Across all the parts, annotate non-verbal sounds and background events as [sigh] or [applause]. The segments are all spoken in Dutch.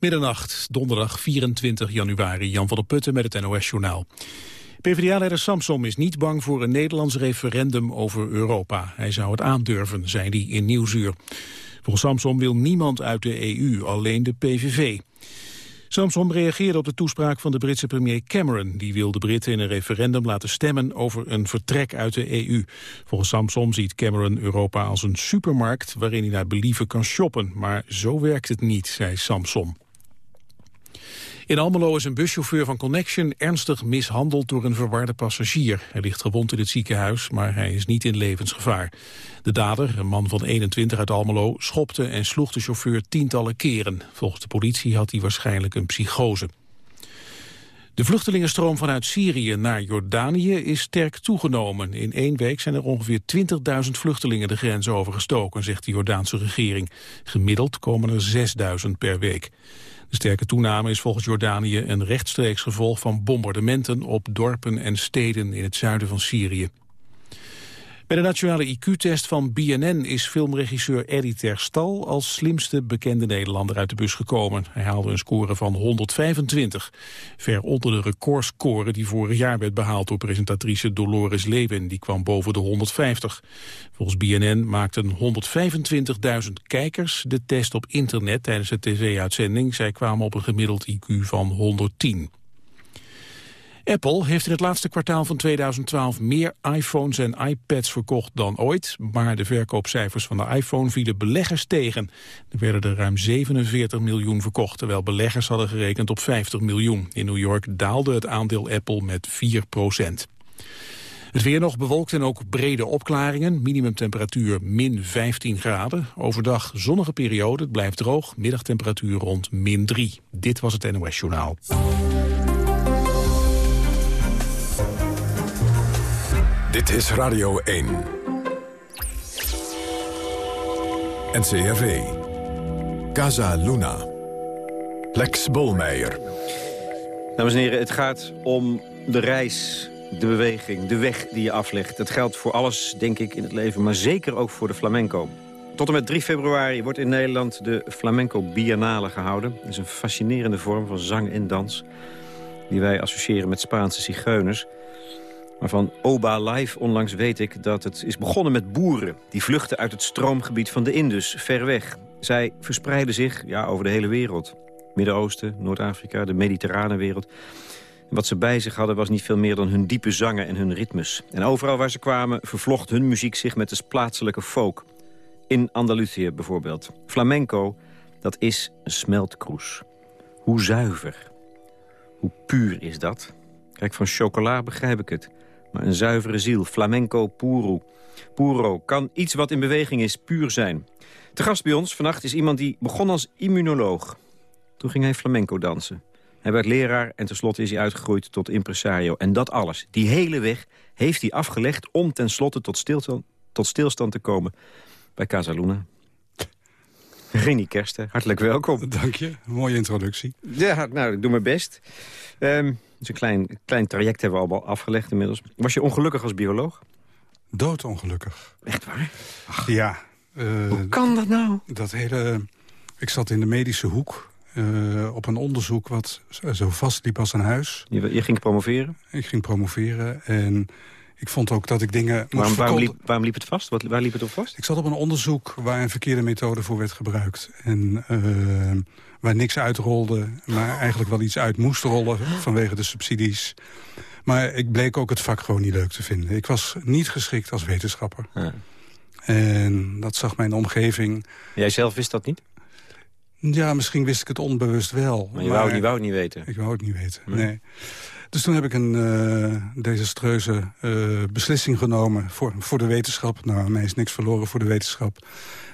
Middernacht, donderdag 24 januari, Jan van der Putten met het NOS-journaal. PvdA-leider Samsom is niet bang voor een Nederlands referendum over Europa. Hij zou het aandurven, zei hij in Nieuwsuur. Volgens Samsom wil niemand uit de EU, alleen de PVV. Samsom reageerde op de toespraak van de Britse premier Cameron. Die wil de Britten in een referendum laten stemmen over een vertrek uit de EU. Volgens Samsom ziet Cameron Europa als een supermarkt waarin hij naar believen kan shoppen. Maar zo werkt het niet, zei Samsom. In Almelo is een buschauffeur van Connection ernstig mishandeld door een verwarde passagier. Hij ligt gewond in het ziekenhuis, maar hij is niet in levensgevaar. De dader, een man van 21 uit Almelo, schopte en sloeg de chauffeur tientallen keren. Volgens de politie had hij waarschijnlijk een psychose. De vluchtelingenstroom vanuit Syrië naar Jordanië is sterk toegenomen. In één week zijn er ongeveer 20.000 vluchtelingen de grens overgestoken, zegt de Jordaanse regering. Gemiddeld komen er 6.000 per week. De sterke toename is volgens Jordanië een rechtstreeks gevolg van bombardementen op dorpen en steden in het zuiden van Syrië. Bij de nationale IQ-test van BNN is filmregisseur Eddie Terstal als slimste bekende Nederlander uit de bus gekomen. Hij haalde een score van 125, ver onder de recordscore die vorig jaar werd behaald door presentatrice Dolores Lewin. Die kwam boven de 150. Volgens BNN maakten 125.000 kijkers de test op internet tijdens de tv-uitzending. Zij kwamen op een gemiddeld IQ van 110. Apple heeft in het laatste kwartaal van 2012 meer iPhones en iPads verkocht dan ooit, maar de verkoopcijfers van de iPhone vielen beleggers tegen. Er werden er ruim 47 miljoen verkocht, terwijl beleggers hadden gerekend op 50 miljoen. In New York daalde het aandeel Apple met 4 procent. Het weer nog bewolkt en ook brede opklaringen. Minimumtemperatuur min 15 graden. Overdag zonnige periode, het blijft droog. Middagtemperatuur rond min 3. Dit was het NOS Journaal. Dit is Radio 1. NCRV. Casa Luna. Lex Bolmeijer. Dames en heren, het gaat om de reis, de beweging, de weg die je aflegt. Het geldt voor alles, denk ik, in het leven, maar zeker ook voor de flamenco. Tot en met 3 februari wordt in Nederland de Flamenco Biennale gehouden. Dat is een fascinerende vorm van zang en dans... die wij associëren met Spaanse zigeuners... Maar van Oba Live onlangs weet ik dat het is begonnen met boeren... die vluchten uit het stroomgebied van de Indus, ver weg. Zij verspreiden zich ja, over de hele wereld. Midden-Oosten, Noord-Afrika, de mediterrane wereld. Wat ze bij zich hadden was niet veel meer dan hun diepe zangen en hun ritmes. En overal waar ze kwamen vervlocht hun muziek zich met de plaatselijke folk. In Andalusië bijvoorbeeld. Flamenco, dat is een smeltkroes. Hoe zuiver, hoe puur is dat? Kijk, van chocola begrijp ik het maar een zuivere ziel, flamenco puro. Puro kan iets wat in beweging is, puur zijn. Te gast bij ons vannacht is iemand die begon als immunoloog. Toen ging hij flamenco dansen. Hij werd leraar en tenslotte is hij uitgegroeid tot impresario. En dat alles, die hele weg, heeft hij afgelegd... om tenslotte tot tot stilstand te komen bij Casaluna. Rini Kersten, hartelijk welkom. Dank je, mooie introductie. Ja, nou, ik doe mijn best. Um, dus een klein, klein traject hebben we al afgelegd inmiddels. Was je ongelukkig als bioloog? Doodongelukkig. Echt waar? Ja. Uh, Hoe kan dat nou? Dat hele... Ik zat in de medische hoek uh, op een onderzoek wat zo vast liep als een huis. Je, je ging promoveren? Ik ging promoveren en ik vond ook dat ik dingen waarom, waarom, liep, waarom liep het vast? Wat, waar liep het op vast? Ik zat op een onderzoek waar een verkeerde methode voor werd gebruikt. En uh, waar niks uitrolde, maar eigenlijk wel iets uit moest rollen vanwege de subsidies. Maar ik bleek ook het vak gewoon niet leuk te vinden. Ik was niet geschikt als wetenschapper. Ja. En dat zag mijn omgeving. Jij zelf wist dat niet? Ja, misschien wist ik het onbewust wel. Maar je wou, het, wou het niet weten? Ik wou het niet weten, nee. Dus toen heb ik een uh, desastreuze uh, beslissing genomen voor, voor de wetenschap. Nou, mij is niks verloren voor de wetenschap.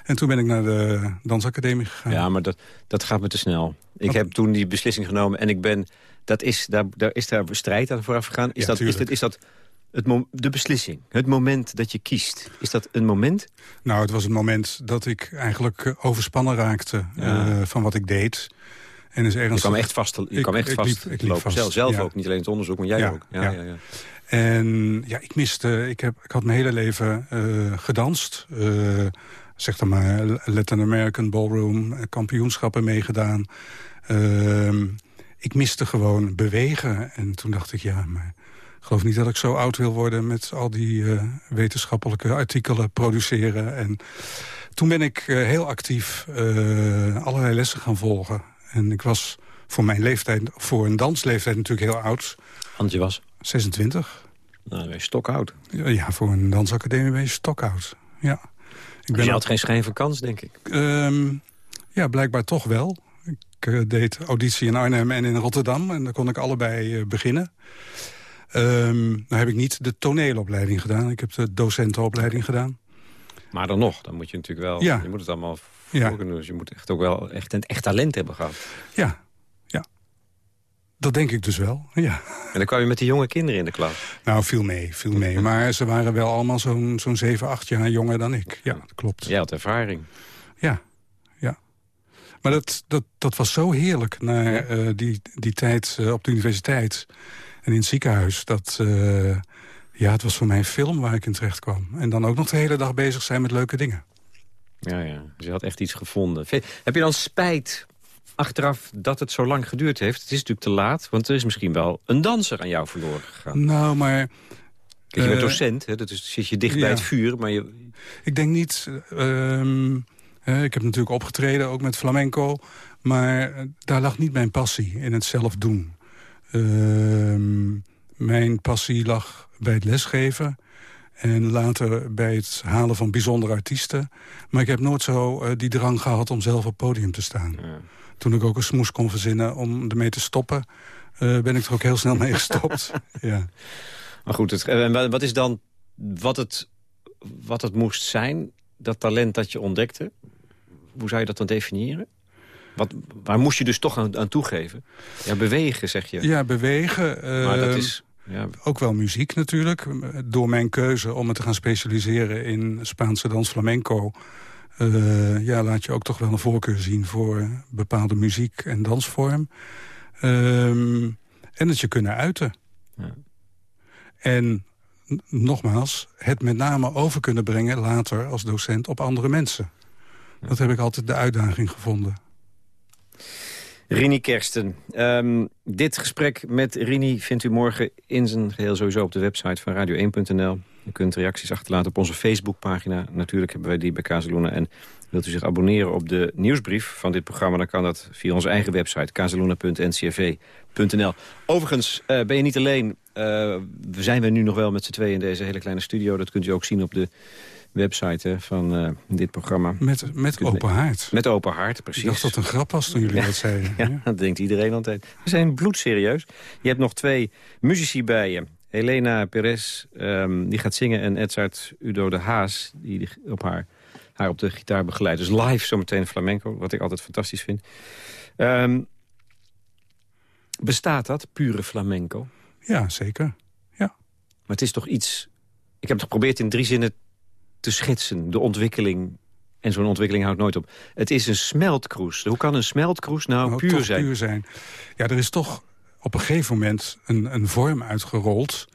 En toen ben ik naar de dansacademie gegaan. Ja, maar dat, dat gaat me te snel. Ik heb toen die beslissing genomen en ik ben... Dat is, daar, daar is daar strijd aan vooraf gegaan. Is, dat, is, dat, is dat het de beslissing, het moment dat je kiest? Is dat een moment? Nou, het was het moment dat ik eigenlijk eh, overspannen raakte uh, van wat ik deed. En is ergens... Je kwam echt vast, je kwam echt vast ik liep, vast. Zelf, ook, niet alleen het onderzoek, maar jij ja, ook. Ja, ja. Ja, En ja, ik miste, ik, heb, ik had mijn hele leven uh, gedanst. Uh, zeg dan maar Latin American Ballroom, kampioenschappen meegedaan. Ehm, ik miste gewoon bewegen. En toen dacht ik, ja, maar ik geloof niet dat ik zo oud wil worden... met al die eh, wetenschappelijke artikelen produceren. En toen ben ik eh, heel actief uh, allerlei lessen gaan volgen. En ik was voor mijn leeftijd, voor een dansleeftijd natuurlijk heel oud. Want je was? 26. Nou, ben je stokoud. Ja, voor een dansacademie ben je stokoud. Ja. Ik dus ben je had geen schijn van kans, denk ik? Um, ja, blijkbaar toch wel. Ik uh, deed auditie in Arnhem en in Rotterdam. En daar kon ik allebei uh, beginnen. Um, nou heb ik niet de toneelopleiding gedaan. Ik heb de docentenopleiding gedaan. Maar dan nog, dan moet je natuurlijk wel... Ja. Je moet het allemaal voor ja. doen. Dus je moet echt ook wel echt een echt talent hebben gehad. Ja, ja. Dat denk ik dus wel, ja. En dan kwam je met die jonge kinderen in de klas? Nou, viel mee, viel mee. [laughs] Maar ze waren wel allemaal zo'n zo'n 7, 8 jaar jonger dan ik. Ja, dat klopt. Jij had ervaring. Ja, ja. Maar dat, dat, dat was zo heerlijk, na uh, die, die tijd uh, op de universiteit en in het ziekenhuis. Dat, uh, ja, het was voor mij een film waar ik in terecht kwam. En dan ook nog de hele dag bezig zijn met leuke dingen. Ja, ja. Dus je had echt iets gevonden. Heb je dan spijt achteraf dat het zo lang geduurd heeft? Het is natuurlijk te laat, want er is misschien wel een danser aan jou verloren gegaan. Nou, maar... Kijk, je bent docent, hè? dat is, zit je dicht ja. bij het vuur, maar je... Ik denk niet... Um, ik heb natuurlijk opgetreden, ook met flamenco. Maar daar lag niet mijn passie in het zelf doen. Uh, mijn passie lag bij het lesgeven. En later bij het halen van bijzondere artiesten. Maar ik heb nooit zo uh, die drang gehad om zelf op podium te staan. Ja. Toen ik ook een smoes kon verzinnen om ermee te stoppen... Uh, ben ik er ook heel snel mee gestopt. [laughs] ja. Maar goed, het, en wat is dan wat het, wat het moest zijn, dat talent dat je ontdekte? Hoe zou je dat dan definiëren? Wat, waar moest je dus toch aan, aan toegeven? Ja, bewegen, zeg je. Ja, bewegen. Uh, maar dat is... Ja. Ook wel muziek natuurlijk. Door mijn keuze om me te gaan specialiseren in Spaanse dans flamenco... Uh, ja, laat je ook toch wel een voorkeur zien voor bepaalde muziek en dansvorm. Um, en het je kunnen uiten. Ja. En nogmaals, het met name over kunnen brengen later als docent op andere mensen. Dat heb ik altijd de uitdaging gevonden. Rini Kersten. Um, dit gesprek met Rini vindt u morgen in zijn geheel sowieso op de website van radio1.nl. U kunt reacties achterlaten op onze Facebookpagina. Natuurlijk hebben wij die bij Kazeluna. En wilt u zich abonneren op de nieuwsbrief van dit programma... dan kan dat via onze eigen website, kazeluna.ncrv.nl. Overigens uh, ben je niet alleen. Uh, zijn we nu nog wel met z'n tweeën in deze hele kleine studio. Dat kunt u ook zien op de website hè, van uh, dit programma. Met, met open haard. Met open haard, precies. Ik dacht dat een grap was toen jullie ja, dat zeiden. [laughs] Ja, ja, dat denkt iedereen altijd. We zijn bloedserieus. Je hebt nog twee muzici bij je. Helena Perez, um, die gaat zingen. En Edzard Udo de Haas, die op haar, haar op de gitaar begeleidt. Dus live zometeen flamenco, wat ik altijd fantastisch vind. Um, bestaat dat, pure flamenco? Ja, zeker. Ja. Maar het is toch iets... Ik heb het geprobeerd in drie zinnen te schetsen. De ontwikkeling. En zo'n ontwikkeling houdt nooit op. Het is een smeltkroes. Hoe kan een smeltkroes nou, nou puur zijn? puur zijn? Ja, er is toch op een gegeven moment een, een vorm uitgerold...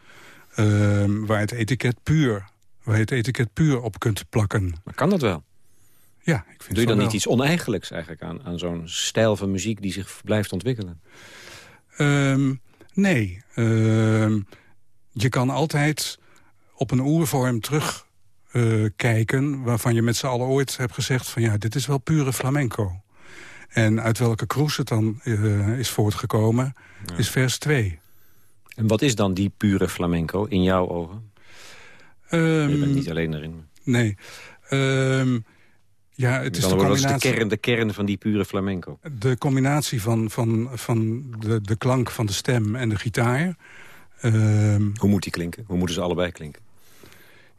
Uh, waar het etiket puur waar je het etiket puur op kunt plakken. Maar kan dat wel? Ja, ik vind Doe je dan wel. niet iets oneigenlijks eigenlijk aan, aan zo'n stijl van muziek die zich blijft ontwikkelen? Um, nee. Um, je kan altijd op een oervorm terug uh, kijken... waarvan je met z'n allen ooit hebt gezegd van ja, dit is wel pure flamenco. En uit welke kroes het dan uh, is voortgekomen, ja. is vers 2. En wat is dan die pure flamenco in jouw ogen? Um, je bent niet alleen erin. Nee. Um, ja, het is de combinatie... de kern, de kern van die pure flamenco. De combinatie van, van, van de, de klank van de stem en de gitaar. Um, Hoe moet die klinken? Hoe moeten ze allebei klinken?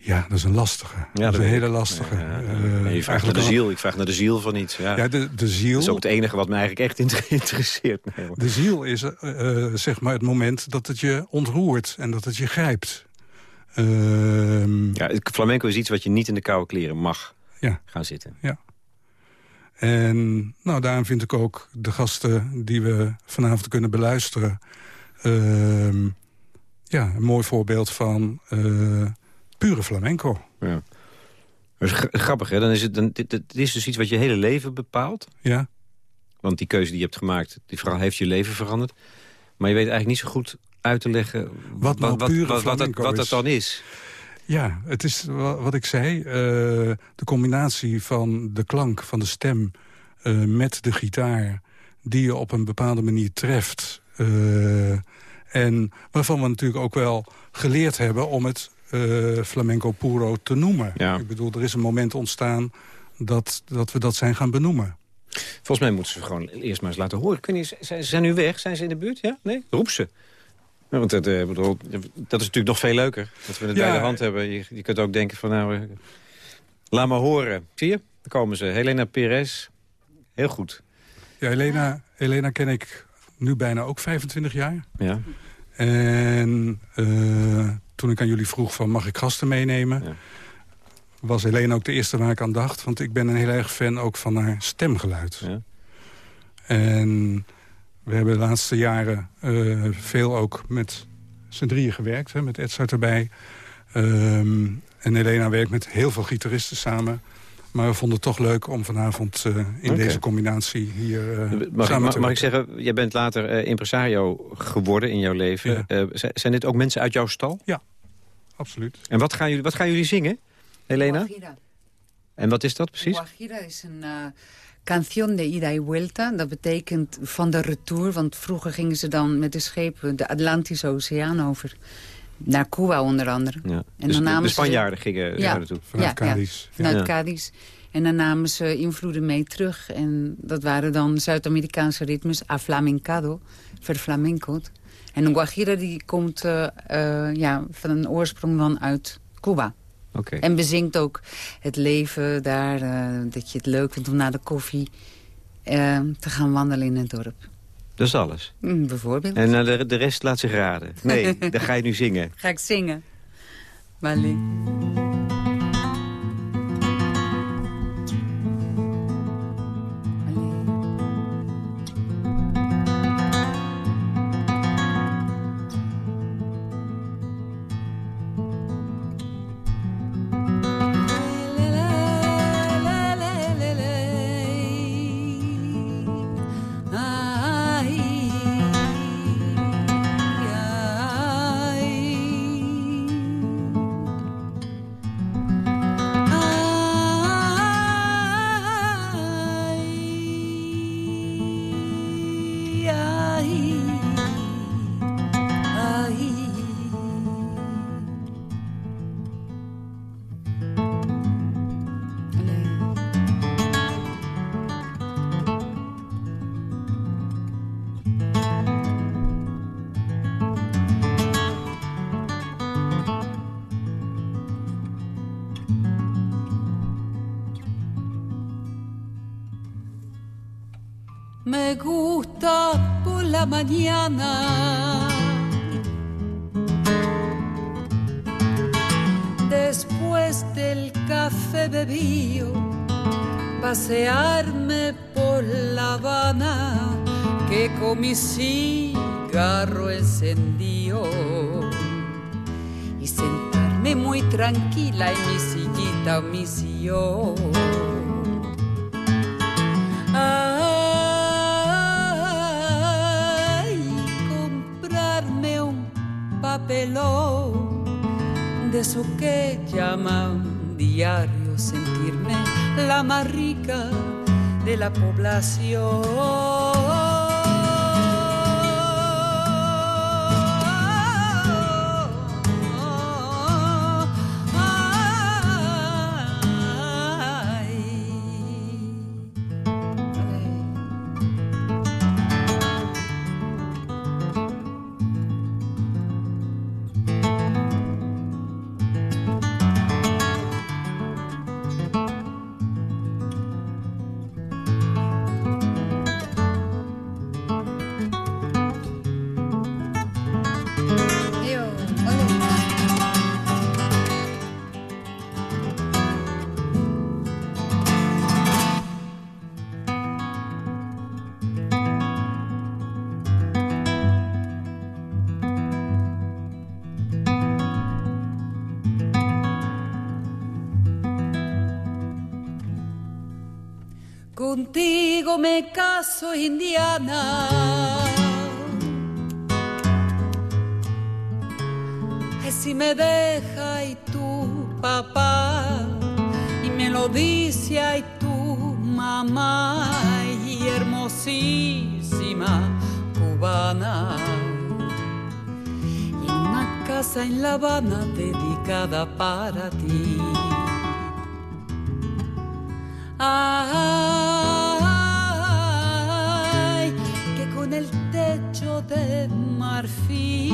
Ja, dat is een lastige. Ja, dat is een hele lastige. Ja, ja. Uh, je vraagt naar de ziel. Ik vraag naar de ziel van iets. Ja, ja de, de ziel... Dat is ook het enige wat me eigenlijk echt [laughs] interesseert. Nee, de ziel is uh, zeg maar het moment dat het je ontroert en dat het je grijpt. Uh, ja, flamenco is iets wat je niet in de koude kleren mag ja. gaan zitten. Ja. En nou, daarom vind ik ook de gasten die we vanavond kunnen beluisteren... Uh, ja, een mooi voorbeeld van pure flamenco. Ja. Dat is grappig, hè? Dan is het, dan, dit, dit is dus iets wat je hele leven bepaalt. Ja. Want die keuze die je hebt gemaakt, die vooral heeft je leven veranderd. Maar je weet eigenlijk niet zo goed uit te leggen wat, nou wat, wat, wat, dat, wat dat dan is. Ja, het is wat ik zei. Uh, de combinatie van de klank van de stem uh, met de gitaar... die je op een bepaalde manier treft. Uh, en waarvan we natuurlijk ook wel geleerd hebben om het flamenco puro te noemen. Ja. Ik bedoel, er is een moment ontstaan dat, dat we dat zijn gaan benoemen. Volgens mij moeten ze gewoon eerst maar eens laten horen. Kun je, ze zijn nu weg? Zijn ze in de buurt? Ja? Nee? Roep ze. Ja, want dat, uh, bedoel, dat is natuurlijk nog veel leuker. Dat we het bij de hand hebben. Je, je, kunt ook denken van nou... Uh, laat maar horen. Zie je? Daar komen ze. Helena Perez. Heel goed. Ja, Helena, Helena ken ik nu bijna ook 25 jaar. Ja. En uh, toen ik aan jullie vroeg van mag ik gasten meenemen... Ja was Helene ook de eerste waar ik aan dacht. Want ik ben een heel erg fan ook van haar stemgeluid. Ja. En we hebben de laatste jaren uh, veel ook met z'n drieën gewerkt. Hè, met Edzard erbij. Um, en Helena werkt met heel veel gitaristen samen. Maar we vonden het toch leuk om vanavond uh, in deze combinatie hier uh, mag samen ik, te Mag ik zeggen, jij bent later impresario geworden in jouw leven. Ja. zijn dit ook mensen uit jouw stal? Ja, absoluut. En wat gaan jullie, wat gaan jullie zingen? Helena? En wat is dat precies? Guajira is een uh, canción de ida y vuelta. Dat betekent van de retour. Want vroeger gingen ze dan met de schepen de Atlantische Oceaan over. Naar Cuba onder andere. Ja. En dus de, Spanjaarden ze... gingen ja, naartoe? Vanuit ja, Cadiz. Ja, vanuit Cadiz. En dan namen ze invloeden mee terug. En dat waren dan Zuid-Amerikaanse ritmes, a flamencado, verflamencoed. En een guajira die komt uh, uh, ja, van een oorsprong dan uit Cuba. Okay. En bezinkt ook het leven daar. Uh, dat je het leuk vindt om na de koffie te gaan wandelen in het dorp. Dat is alles? Mm, bijvoorbeeld. En de, de rest laat zich raden? Nee, [laughs] dan ga je nu zingen. Ga ik zingen. Mali. Me gusta por la mañana. Después del café bebido, pasearme por La Habana, que con mi cigarro encendido y sentarme muy tranquila en mi sillita o mi sillón. De eso que llaman diario sentirme la más rica de la población. Indiana. Y si me deja y tu papá, y me lo dice y tu mamá, y hermosísima cubana. Y una casa en La Habana dedicada para ti. Ay, el techo de marfil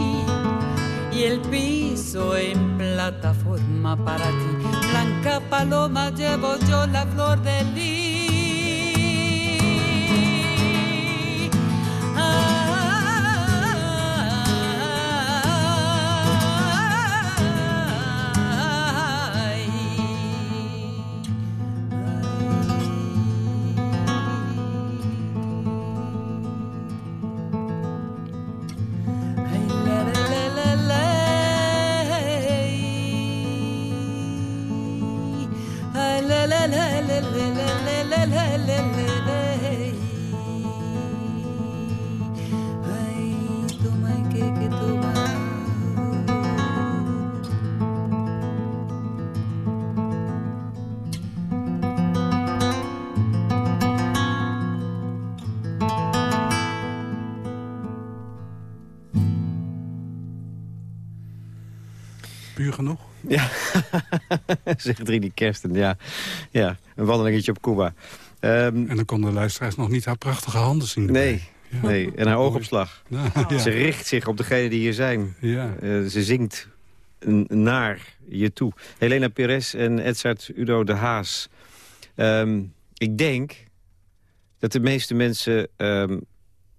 y el piso en plataforma para ti, blanca paloma llevo yo la flor de lis. Zegt Rini Kersten. Ja. ja, een wandelingetje op Cuba. Um, en dan konden de luisteraars nog niet haar prachtige handen zien. Nee, ja. nee, en haar oogopslag. [laughs] Ja. Ze richt zich op degenen die hier zijn. Ja. Uh, ze zingt naar je toe. Helena Perez en Edzard Udo de Haas. Um, ik denk dat de meeste mensen... Um,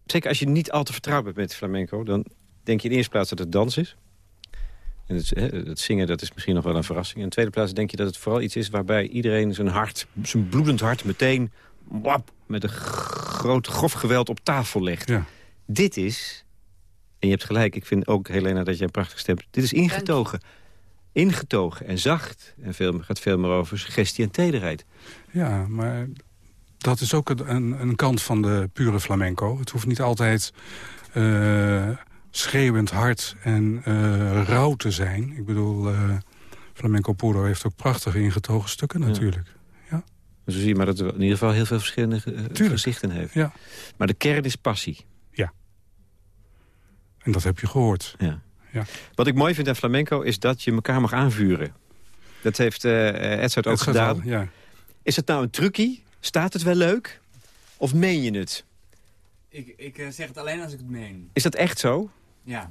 zeker als je niet al te vertrouwd bent met flamenco... dan denk je in de eerste plaats dat het dans is. En het, het, zingen dat is misschien nog wel een verrassing. In de tweede plaats denk je dat het vooral iets is... waarbij iedereen zijn hart, zijn bloedend hart meteen... Wap, met een groot grof geweld op tafel legt. Ja. Dit is, en je hebt gelijk, ik vind ook, Helena, dat jij een prachtig stemt... dit is ingetogen. Ingetogen en zacht. En veel, gaat veel meer over suggestie en tederheid. Ja, maar dat is ook een, een kant van de pure flamenco. Het hoeft niet altijd... Uh, schreeuwend hard en uh, rauw te zijn. Ik bedoel, uh, Flamenco Puro heeft ook prachtige ingetogen stukken natuurlijk. Ja. ja. Zo zie je maar dat het in ieder geval heel veel verschillende uh, gezichten heeft. Ja. Maar de kern is passie. Ja. En dat heb je gehoord. Ja. Ja. Wat ik mooi vind aan flamenco is dat je elkaar mag aanvuren. Dat heeft uh, Edzard ook Edzard gedaan. Al, ja. Is het nou een trucie? Staat het wel leuk? Of meen je het? Ik, ik zeg het alleen als ik het meen. Is dat echt zo? Ja.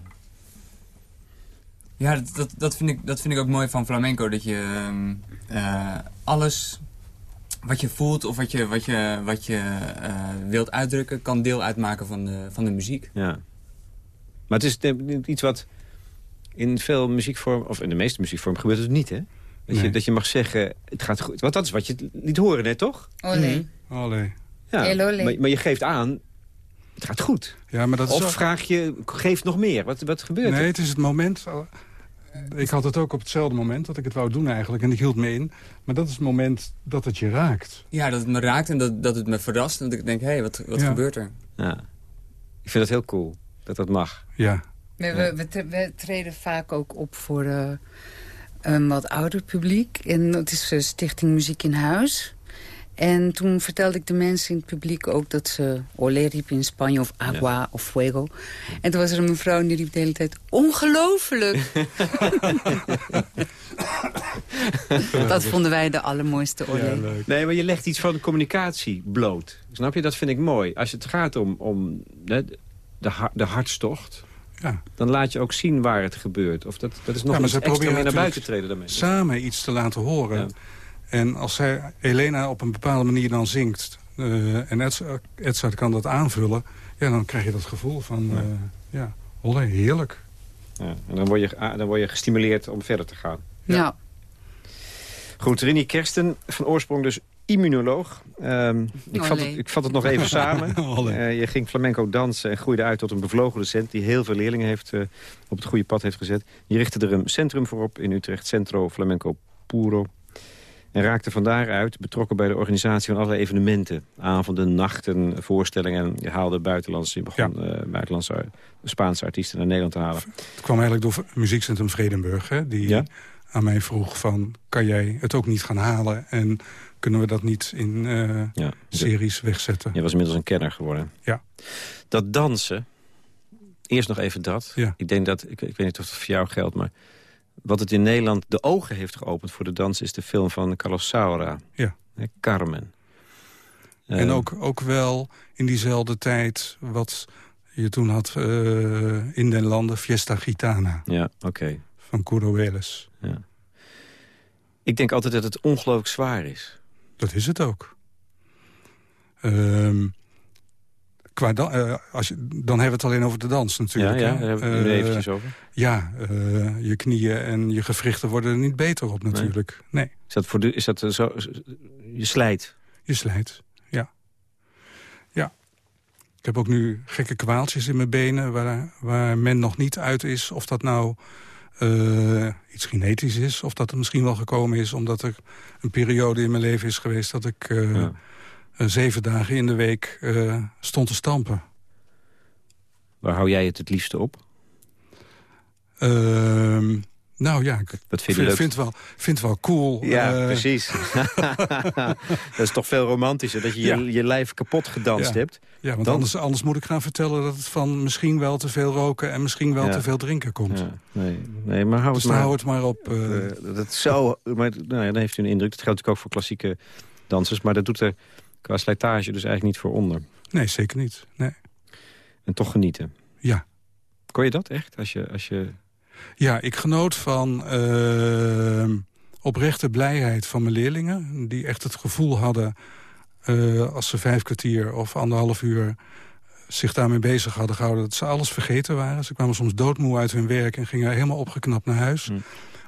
Ja, dat, dat, dat, vind ik, dat vind ik ook mooi van flamenco. Dat je uh, alles wat je voelt of wat je, wat je, wat je uh, wilt uitdrukken... kan deel uitmaken van de, van de muziek. Ja. Maar het is iets wat in veel muziekvormen... of in de meeste muziekvormen gebeurt het niet, hè? Dat, Nee. je, dat je mag zeggen, het gaat goed. Want dat is wat je liet horen net, toch? Olé. Allee. Ja. Maar je geeft aan, het gaat goed. Ja, maar dat is Of ook- vraag je, geef nog meer. Wat, wat gebeurt Nee, er? het is het moment... Ik had het ook op hetzelfde moment dat ik het wou doen eigenlijk. En ik hield me in. Maar dat is het moment dat het je raakt. Ja, dat het me raakt en dat, dat het me verrast. En dat ik denk, hé, hey, wat, wat Ja. gebeurt er? Ja. Ik vind het heel cool dat dat mag. Ja. We, we, we, tre- we treden vaak ook op voor eh, een wat ouder publiek. En dat is eh, Stichting Muziek in Huis. En toen vertelde ik de mensen in het publiek ook dat ze olé riepen in Spanje of agua of fuego. En toen was er een mevrouw en die riep de hele tijd, ongelooflijk! [laughs] dat vonden wij de allermooiste olé. Ja. Nee, maar je legt iets van communicatie bloot. Snap je? Dat vind ik mooi. Als het gaat om, om hè, de, ha- de hartstocht... Ja. dan laat je ook zien waar het gebeurt. Of dat, dat is nog Ja, maar iets ze extra proberen mee naar buiten treden daarmee. Samen iets te laten horen. Ja. En als zij Elena op een bepaalde manier dan zingt... eh, en Edzard, Edzard kan dat aanvullen... Ja, dan krijg je dat gevoel van... eh, ja, olé, heerlijk. Ja, en dan word, je, dan word je gestimuleerd om verder te gaan. Ja. Goed, Rini Kersten, van oorsprong dus immunoloog. Ehm, ik, vat het, ik vat het nog even [laughs] samen. Eh, je ging flamenco dansen en groeide uit tot een bevlogen docent... die heel veel leerlingen heeft, eh, op het goede pad heeft gezet. Je richtte er een centrum voor op in Utrecht, Centro Flamenco Puro. En raakte van daaruit betrokken bij de organisatie van allerlei evenementen. Avonden, nachten, voorstellingen. Je haalde buitenlandse, je begon eh, buitenlandse Spaanse artiesten naar Nederland te halen. Het kwam eigenlijk door Muziekcentrum Vredenburg. Hè, die Ja? aan mij vroeg van, kan jij het ook niet gaan halen? En kunnen we dat niet in eh, Ja. series wegzetten? Je was inmiddels een kenner geworden. Ja. Dat dansen, eerst nog even dat. Ja. Ik denk dat, ik, ik weet niet of het voor jou geldt, maar... wat het in Nederland de ogen heeft geopend voor de dans... is de film van Carlos Saura, Ja. Carmen. En Eh, ook, ook wel in diezelfde tijd wat je toen had eh, in den landen... Fiesta Gitana Ja, oké. van Curo Weles. Ja. Ik denk altijd dat het ongelooflijk zwaar is. Dat is het ook. Ehm, qua eh, als je, dan hebben we het alleen over de dans Ja, natuurlijk. ja, hè. daar hebben we het Eh, eventjes over. Ja, eh, je knieën en je gewrichten worden er niet beter op natuurlijk. Nee, Is dat, voor de, is dat zo... Je slijt. je slijt. Ja. Ja. Ik heb ook nu gekke kwaaltjes in mijn benen... waar, waar men nog niet uit is of dat nou iets genetisch is... of dat het misschien wel gekomen is omdat er een periode in mijn leven is geweest... dat ik Ja. Eh, zeven dagen in de week eh, stond te stampen. Waar hou jij het het liefste op? Ehm, nou ja, ik Wat vind vind, vind, wel, vind wel cool. Ja, eh, precies. [laughs] [laughs] dat is toch veel romantischer, dat je Ja. je, je lijf kapot gedanst Ja. hebt. Ja, want Dan- anders, anders moet ik gaan vertellen dat het van misschien wel te veel roken... en misschien wel Ja. te veel drinken komt. Nee, nee, maar hou Dus het maar... hou het maar op. dat zo, maar nou ja, dan heeft u een indruk. Dat geldt natuurlijk ook voor klassieke dansers. Maar dat doet er qua slijtage dus eigenlijk niet voor onder. nee, zeker niet. Nee. En toch genieten. Ja. Kon je dat echt? Als je, als je... ja, ik genoot van eh, oprechte blijheid van mijn leerlingen... die echt het gevoel hadden, eh, als ze vijf kwartier of anderhalf uur... zich daarmee bezig hadden gehouden, dat ze alles vergeten waren. Ze kwamen soms doodmoe uit hun werk en gingen helemaal opgeknapt naar huis. Hm.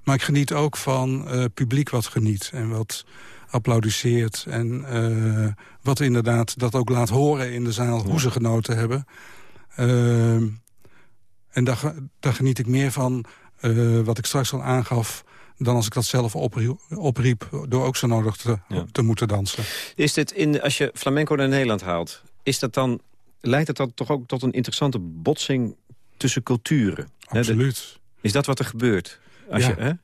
Maar ik geniet ook van eh, publiek wat geniet en wat applaudisseert... en eh, wat inderdaad dat ook laat horen in de zaal, hoe ze genoten hebben. Ehm, en daar, daar geniet ik meer van, eh, wat ik straks al aangaf... dan als ik dat zelf opriep, opriep door ook zo nodig te, Ja. te moeten dansen. Is dit in, als je flamenco naar Nederland haalt... Is dat dan, leidt het dan toch ook tot een interessante botsing tussen culturen? De- Absoluut. is dat wat er gebeurt? Als Ja. je?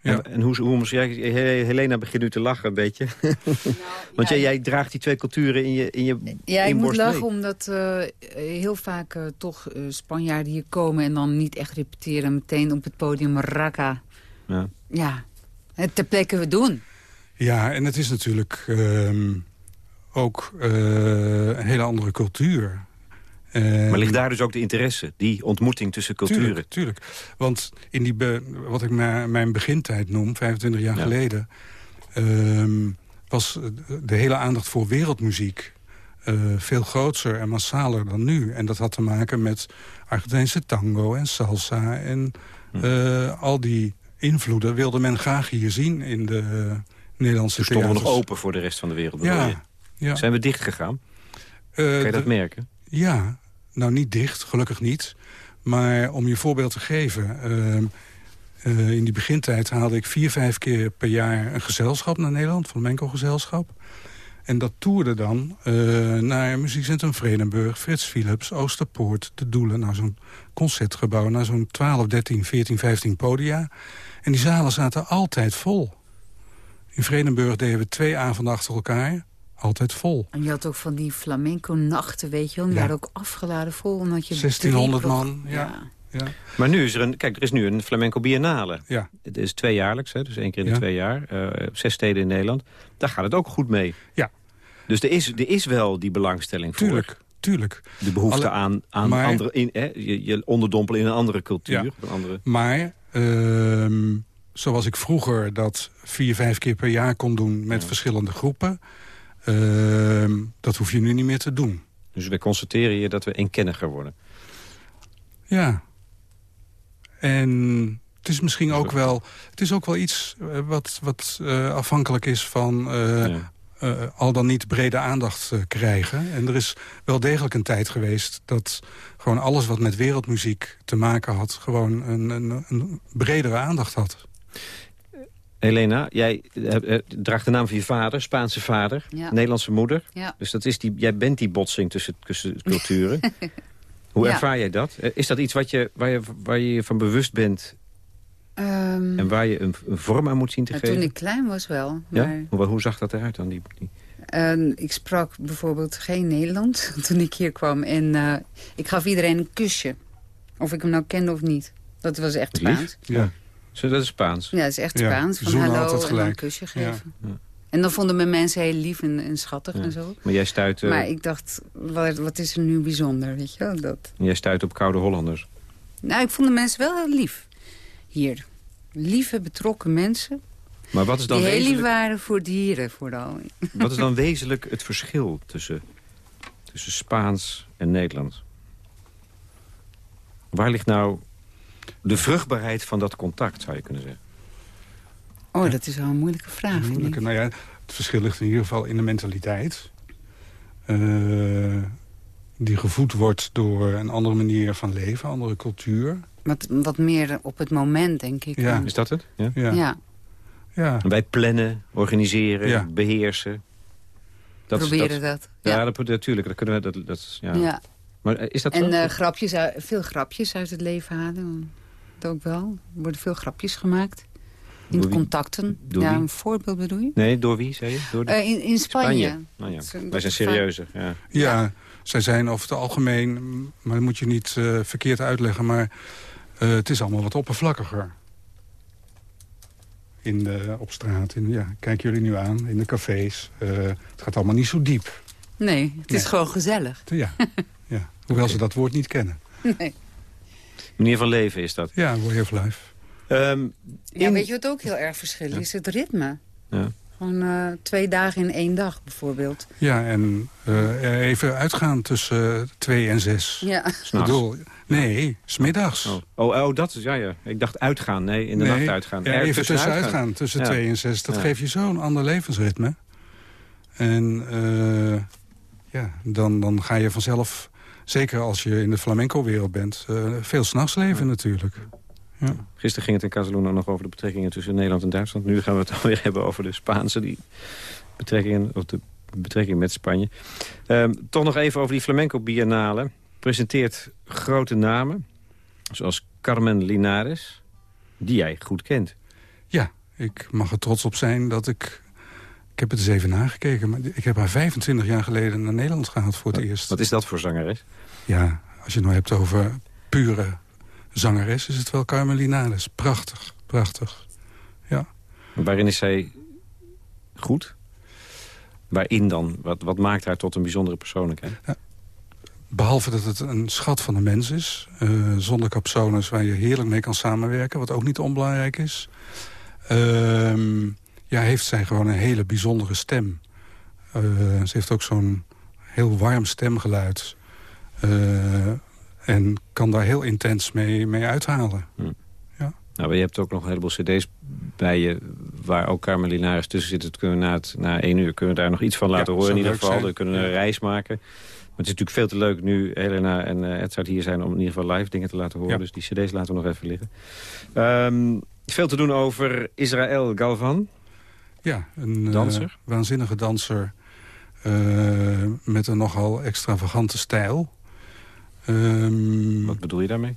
Ja. En, en hoe, hoe. He- Helena begint nu te lachen een beetje. [laughs] Want jij, jij draagt die twee culturen in je, in je Ja, ik moet lachen mee. omdat eh, heel vaak eh, toch eh, Spanjaarden hier komen... en dan niet echt repeteren, meteen op het podium rakka. Ja. Ja, het ter plekke we doen. Ja, en het is natuurlijk ehm, ook eh, een hele andere cultuur. Eh, Maar ligt daar dus ook de interesse? Die ontmoeting tussen culturen? Tuurlijk, tuurlijk. Want in die be- wat ik mijn begintijd noem, 25 jaar Ja. geleden... ehm, was de hele aandacht voor wereldmuziek eh, veel groter en massaler dan nu. En dat had te maken met Argentijnse tango en salsa... en Hm. eh, al die invloeden wilde men graag hier zien in de Nederlandse Toen stonden we nog open voor de rest van de wereld. Ja, ja. Zijn we dicht gegaan? Kan je dat merken? Ja, nou niet dicht, gelukkig niet. Maar om je voorbeeld te geven... ehm, eh, in die begintijd haalde ik vier, vijf keer per jaar een gezelschap naar Nederland. Van een gezelschap. En dat toerde dan eh, naar Muziekcentrum Vredenburg, Frits Philips, Oosterpoort, De Doelen. Nou, zo'n concertgebouw, naar zo'n 12, 13, 14, 15 podia. En die zalen zaten altijd vol. In Vredenburg deden we twee avonden achter elkaar, altijd vol. En je had ook van die flamenco-nachten, weet je wel. Die Ja. waren ook afgeladen vol. Omdat je 1600 drie- man, ja. Ja, Maar nu is er een... Kijk, er is nu een flamenco biennale. ja. Het is tweejaarlijks, hè, dus één keer in de Ja. twee jaar. eh, op zes steden in Nederland. Daar gaat het ook goed mee. Ja. Dus er is, er is wel die belangstelling voor. tuurlijk, tuurlijk. De behoefte Alle- aan, aan maar- andere... In, hè, je, je onderdompelen in een andere cultuur. Ja. Een andere, Maar ehm, zoals ik vroeger dat vier, vijf keer per jaar kon doen met verschillende groepen... ehm, dat hoef je nu niet meer te doen. dus we constateren hier dat we eenkenniger worden. Ja. En het is misschien ook wel, het is ook wel iets eh, wat, wat eh, afhankelijk is van... eh, Ja. al dan niet brede aandacht krijgen. En er is wel degelijk een tijd geweest dat gewoon alles wat met wereldmuziek te maken had... gewoon een, een, een bredere aandacht had. Helena, jij eh, eh, draagt de naam van je vader, Spaanse vader, Ja. Nederlandse moeder. Ja. Dus dat is die, jij bent die botsing tussen, tussen [laughs] culturen. Hoe Ja. ervaar jij dat? Eh, Is dat iets wat je, waar, je, waar je je van bewust bent Ehm, en waar je een, een vorm aan moet zien te nou, geven? toen ik klein was wel. ja? Maar, Hoe, hoe zag dat eruit dan? Die, die... eh, ik sprak bijvoorbeeld geen Nederlands [laughs] toen ik hier kwam. En eh, ik gaf iedereen een kusje. Of ik hem nou kende of niet. Dat was echt. Spaans. Ja. Zo, dat is Spaans. Ja, dat is echt Ja, Spaans. Van hallo altijd en dan een gelijk. kusje geven. Ja. En dan vonden mijn mensen heel lief en, en schattig Ja. en zo. Maar jij stuit, eh, Maar ik dacht, wat, wat is er nu bijzonder, weet je wel? Dat... jij stuit op koude Hollanders. Nou, ik vond de mensen wel heel lief hier. Lieve, betrokken mensen. Maar wat is dan, Die heel lief wezenlijk, waren voor dieren vooral. wat is dan [laughs] wezenlijk het verschil tussen, tussen Spaans en Nederlands? Waar ligt nou de vruchtbaarheid van dat contact, zou je kunnen zeggen? Oh, dat is wel een moeilijke vraag. Moeilijke. Nou ja, het verschil ligt in ieder geval in de mentaliteit. Eh, die gevoed wordt door een andere manier van leven, andere cultuur. Wat, wat meer op het moment, denk ik. Ja. Is dat het? Ja? Ja, ja. Wij plannen, organiseren, Ja. beheersen. Dat is- proberen dat, dat. Ja, Ja. dat, natuurlijk. Dat kunnen we, dat, dat, is- ja. Maar eh, is dat zo? En eh, grapjes, veel grapjes uit het leven halen. Dat ook wel. Er worden veel grapjes gemaakt. In Door contacten. Door ja, een voorbeeld bedoel je? Nee, door wie, zei je? Door de... Eh, in, in Spanje. Nou ja, Dat is- wij zijn serieuzer. Ja. Ja, zij zijn over het algemeen, maar dat moet je niet eh, verkeerd uitleggen... maar eh, het is allemaal wat oppervlakkiger. In de, op straat, in, ja, kijk jullie nu aan, in de cafés. Eh, het gaat allemaal niet zo diep. Nee, het is gewoon gezellig. Ja. [laughs] hoewel ze dat woord niet kennen. Nee. Manier van leven is dat. Ja, way of life. Ehm, Ja, in- weet je wat ook heel erg verschil is? Het ritme. Ja. Gewoon eh, twee dagen in één dag bijvoorbeeld. Ja, en eh, even uitgaan tussen eh, twee en zes. Ja. Ik bedoel, nee, smiddags. Oh. Oh, oh, dat is, ja, ja. Ik dacht uitgaan. Nee, in de nee, nacht uitgaan. Ja, even tussenuit tussenuit gaan. gaan, tussen Ja. twee en zes. Dat Ja. geeft je zo'n ander levensritme. En eh, ja, dan, dan ga je vanzelf, zeker als je in de flamenco-wereld bent... eh, veel s'nachts leven natuurlijk. Ja. Gisteren ging het in Casaluna nog over de betrekkingen tussen Nederland en Duitsland. Nu gaan we het alweer [laughs] hebben over de Spaanse die betrekkingen, of de betrekking met Spanje. Ehm, toch nog even over die flamenco biennale. Presenteert grote namen, zoals Carmen Linares, die jij goed kent. ja, ik mag er trots op zijn dat ik... Ik heb het eens even nagekeken, maar ik heb haar 25 jaar geleden naar Nederland gehaald voor het eerst. Wat is dat voor zangeres? Ja, als je het nou hebt over pure zangeres, is het wel Carmen Linares. Prachtig, prachtig. Waarin is zij goed? Waarin dan? Wat, wat maakt haar tot een bijzondere persoonlijkheid? Behalve dat het een schat van een mens is. eh, zonder capsones waar je heerlijk mee kan samenwerken. Wat ook niet onbelangrijk is. Ehm, ja, heeft zij gewoon een hele bijzondere stem. Eh, ze heeft ook zo'n heel warm stemgeluid. Eh, en kan daar heel intens mee, mee uithalen. Nou, je hebt ook nog een heleboel cd's bij je... waar ook Carmen Linares tussen zit. Dat kunnen we na, het, na één uur kunnen we daar nog iets van laten Ja, horen. In ieder geval, we kunnen een Ja. reis maken. Maar het is natuurlijk veel te leuk nu Helena en uh, Edzard hier zijn... om in ieder geval live dingen te laten horen. Ja. Dus die cd's laten we nog even liggen. Ehm, veel te doen over Israël Galvan. Ja, een eh, Danser? waanzinnige danser eh, met een nogal extravagante stijl. Ehm, Wat bedoel je daarmee?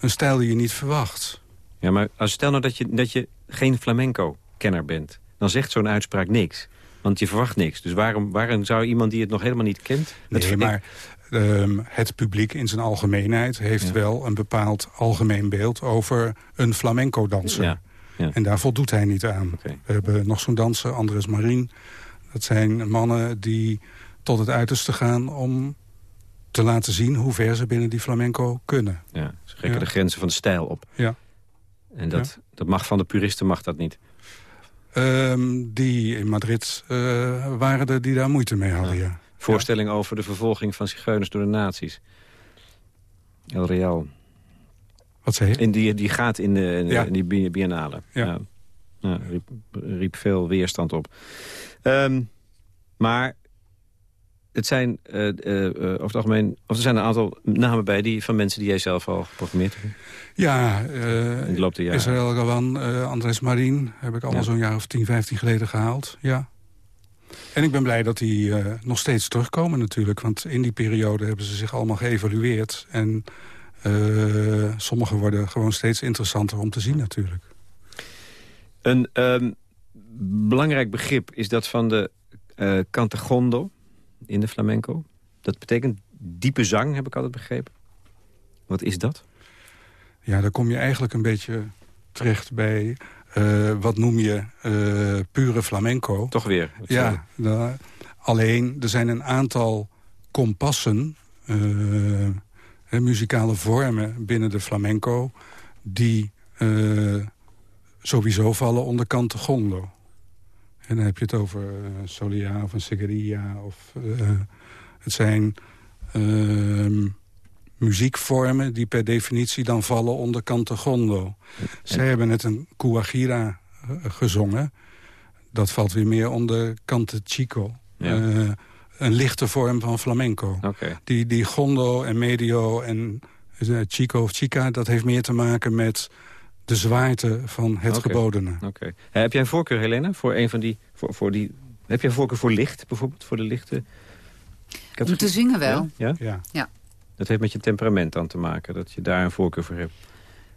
een stijl die je niet verwacht. Ja, maar als stel nou dat je, dat je geen flamenco-kenner bent... dan zegt zo'n uitspraak niks. Want je verwacht niks. Dus waarom, waarom zou iemand die het nog helemaal niet kent... Nee, maar ehm, het publiek in zijn algemeenheid heeft Ja. wel een bepaald algemeen beeld over een flamenco-danser. Ja, ja. En daar voldoet hij niet aan. We hebben nog zo'n danser, Andres Marin. Dat zijn mannen die tot het uiterste gaan om te laten zien hoe ver ze binnen die flamenco kunnen. Ja, ze rekken Ja. de grenzen van de stijl op. Ja. En dat, dat mag van de puristen mag dat niet. Ehm, die in Madrid eh, waren er die daar moeite mee hadden, ja. Voorstelling over de vervolging van zigeuners door de nazi's. El Real. Wat zei je? In die, die gaat in, de, Ja. in die bi- biennale. Ja. Ja. Ja, riep, riep veel weerstand op. Ehm, maar het zijn eh, eh, eh, over het algemeen... of er zijn een aantal namen bij die, van mensen die jij zelf al geprogrammeerd hebt. Ja. Israël Gawan, Andres Marin... heb ik allemaal Ja. zo'n jaar of 10, 15 geleden gehaald. Ja. En ik ben blij dat die nog steeds terugkomen natuurlijk. Want in die periode hebben ze zich allemaal geëvalueerd. En sommige worden gewoon steeds interessanter om te zien natuurlijk. Een ehm, belangrijk begrip is dat van de eh cantagondo in de flamenco. Dat betekent diepe zang, heb ik altijd begrepen. Wat is dat? Ja, dan kom je eigenlijk een beetje terecht bij... eh, wat noem je eh, pure flamenco. Toch weer. Ja, da- alleen er zijn een aantal kompassen, eh, hè, muzikale vormen binnen de flamenco... die eh, sowieso vallen onder cantagondo. En dan heb je het over eh, solia of een. Of, eh, het zijn ehm, muziekvormen die per definitie dan vallen onder cantagondo. Zij hebben net een cuagira gezongen. Dat valt weer meer onder cante chico. Ja. Een lichte vorm van flamenco. Oké. Die, die gondo en medio en eh, chico of chica... dat heeft meer te maken met de zwaarte van het gebodene. Oké. Eh, heb jij een voorkeur, Helena, voor een van die... Voor, voor die heb jij een voorkeur voor licht, bijvoorbeeld? Voor de lichte... Om te zingen wel. Ja? ja? Ja. Dat heeft met je temperament dan te maken, dat je daar een voorkeur voor hebt.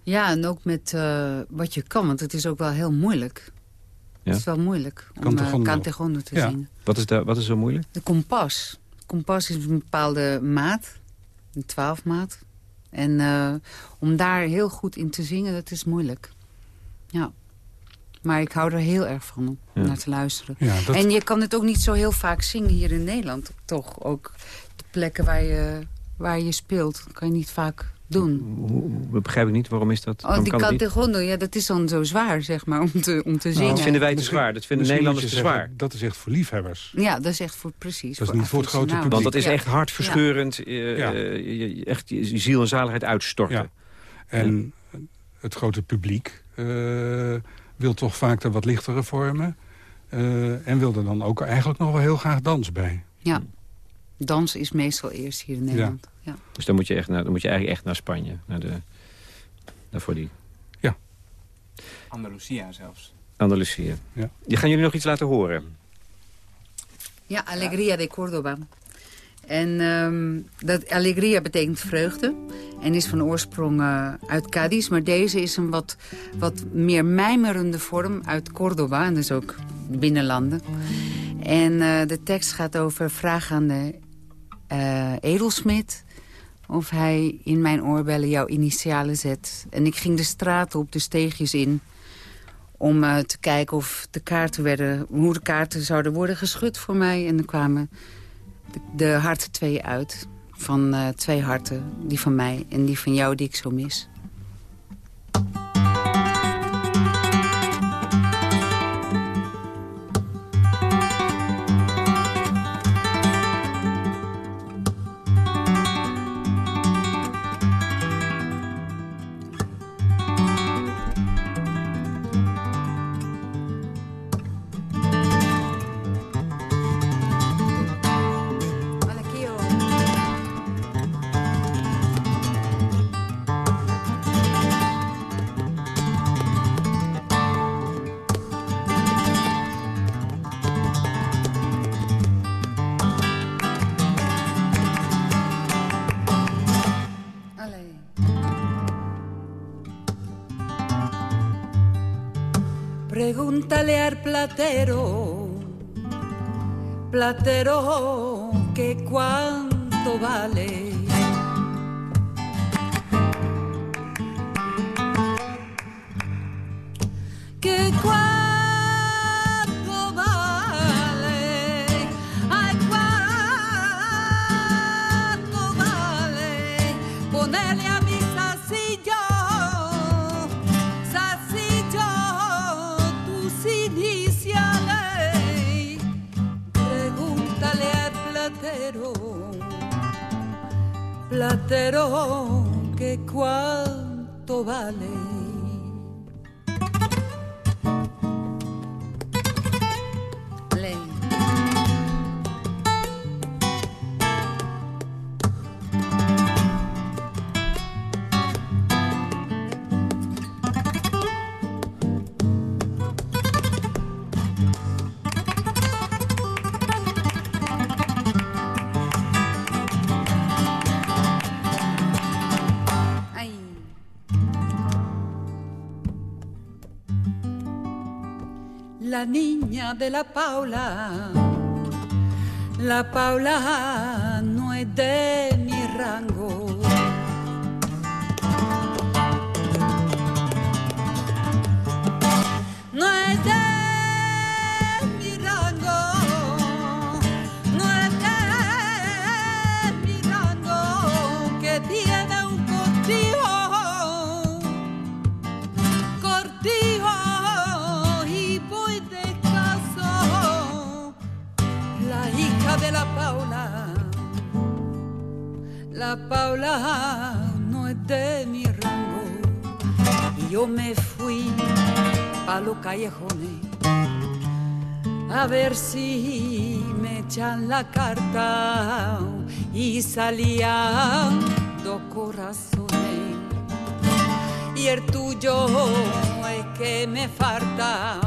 Ja, en ook met eh, wat je kan, want het is ook wel heel moeilijk. Ja? Het is wel moeilijk om Cantegondo. uh, te Ja. zingen. Wat is, daar, wat is zo moeilijk? De kompas. Kompas is een bepaalde maat, een twaalfmaat. En eh, om daar heel goed in te zingen, dat is moeilijk. Ja. Maar ik hou er heel erg van om Ja. naar te luisteren. Ja, dat, En je kan het ook niet zo heel vaak zingen hier in Nederland. Toch ook de plekken waar je, waar je speelt, kan je niet vaak doen. Dat begrijp ik niet. Waarom is dat? Oh, die cantegondo, ja, dat is dan zo zwaar, zeg maar, om te, om te Nou, zingen. Dat vinden wij te zwaar. Dat vinden Nederlanders te zwaar. zeggen, Dat is echt voor liefhebbers. Ja, dat is echt voor precies. Dat is niet voor het grote publiek. Want dat is Ja. echt hartverscheurend. eh, Ja. eh, echt je ziel en zaligheid uitstorten. Ja. En het grote publiek eh, wil toch vaak de wat lichtere vormen. eh, en wil er dan ook eigenlijk nog wel heel graag dans bij. Ja. Dans is meestal eerst hier in Nederland. Ja. Dus dan moet, je echt naar, dan moet je eigenlijk echt naar Spanje. Naar de, naar voor die Andalusia zelfs. Andalusië. Ja. Die gaan jullie nog iets laten horen? Ja, Alegria de Córdoba. En ehm, dat Alegria betekent vreugde. En is van oorsprong eh, uit Cadiz. Maar deze is een wat, wat meer mijmerende vorm uit Córdoba. En dus ook binnenlanden. En eh, de tekst gaat over vraag aan de eh, edelsmid... of hij in mijn oorbellen jouw initialen zet. En ik ging de straat op, de steegjes in om eh, te kijken of de kaarten werden, hoe de kaarten zouden worden geschud voor mij. En er kwamen de, de harten twee uit. Van eh, twee harten, die van mij en die van jou die ik zo mis. Pregúntale al platero, platero, que cuánto vale. Platero, que cuánto vale. La niña de la Paula. La Paula no es de No es de mi rango. Y yo me fui a los callejones a ver si me echan la carta. Y salían dos corazones. Y el tuyo es que me falta.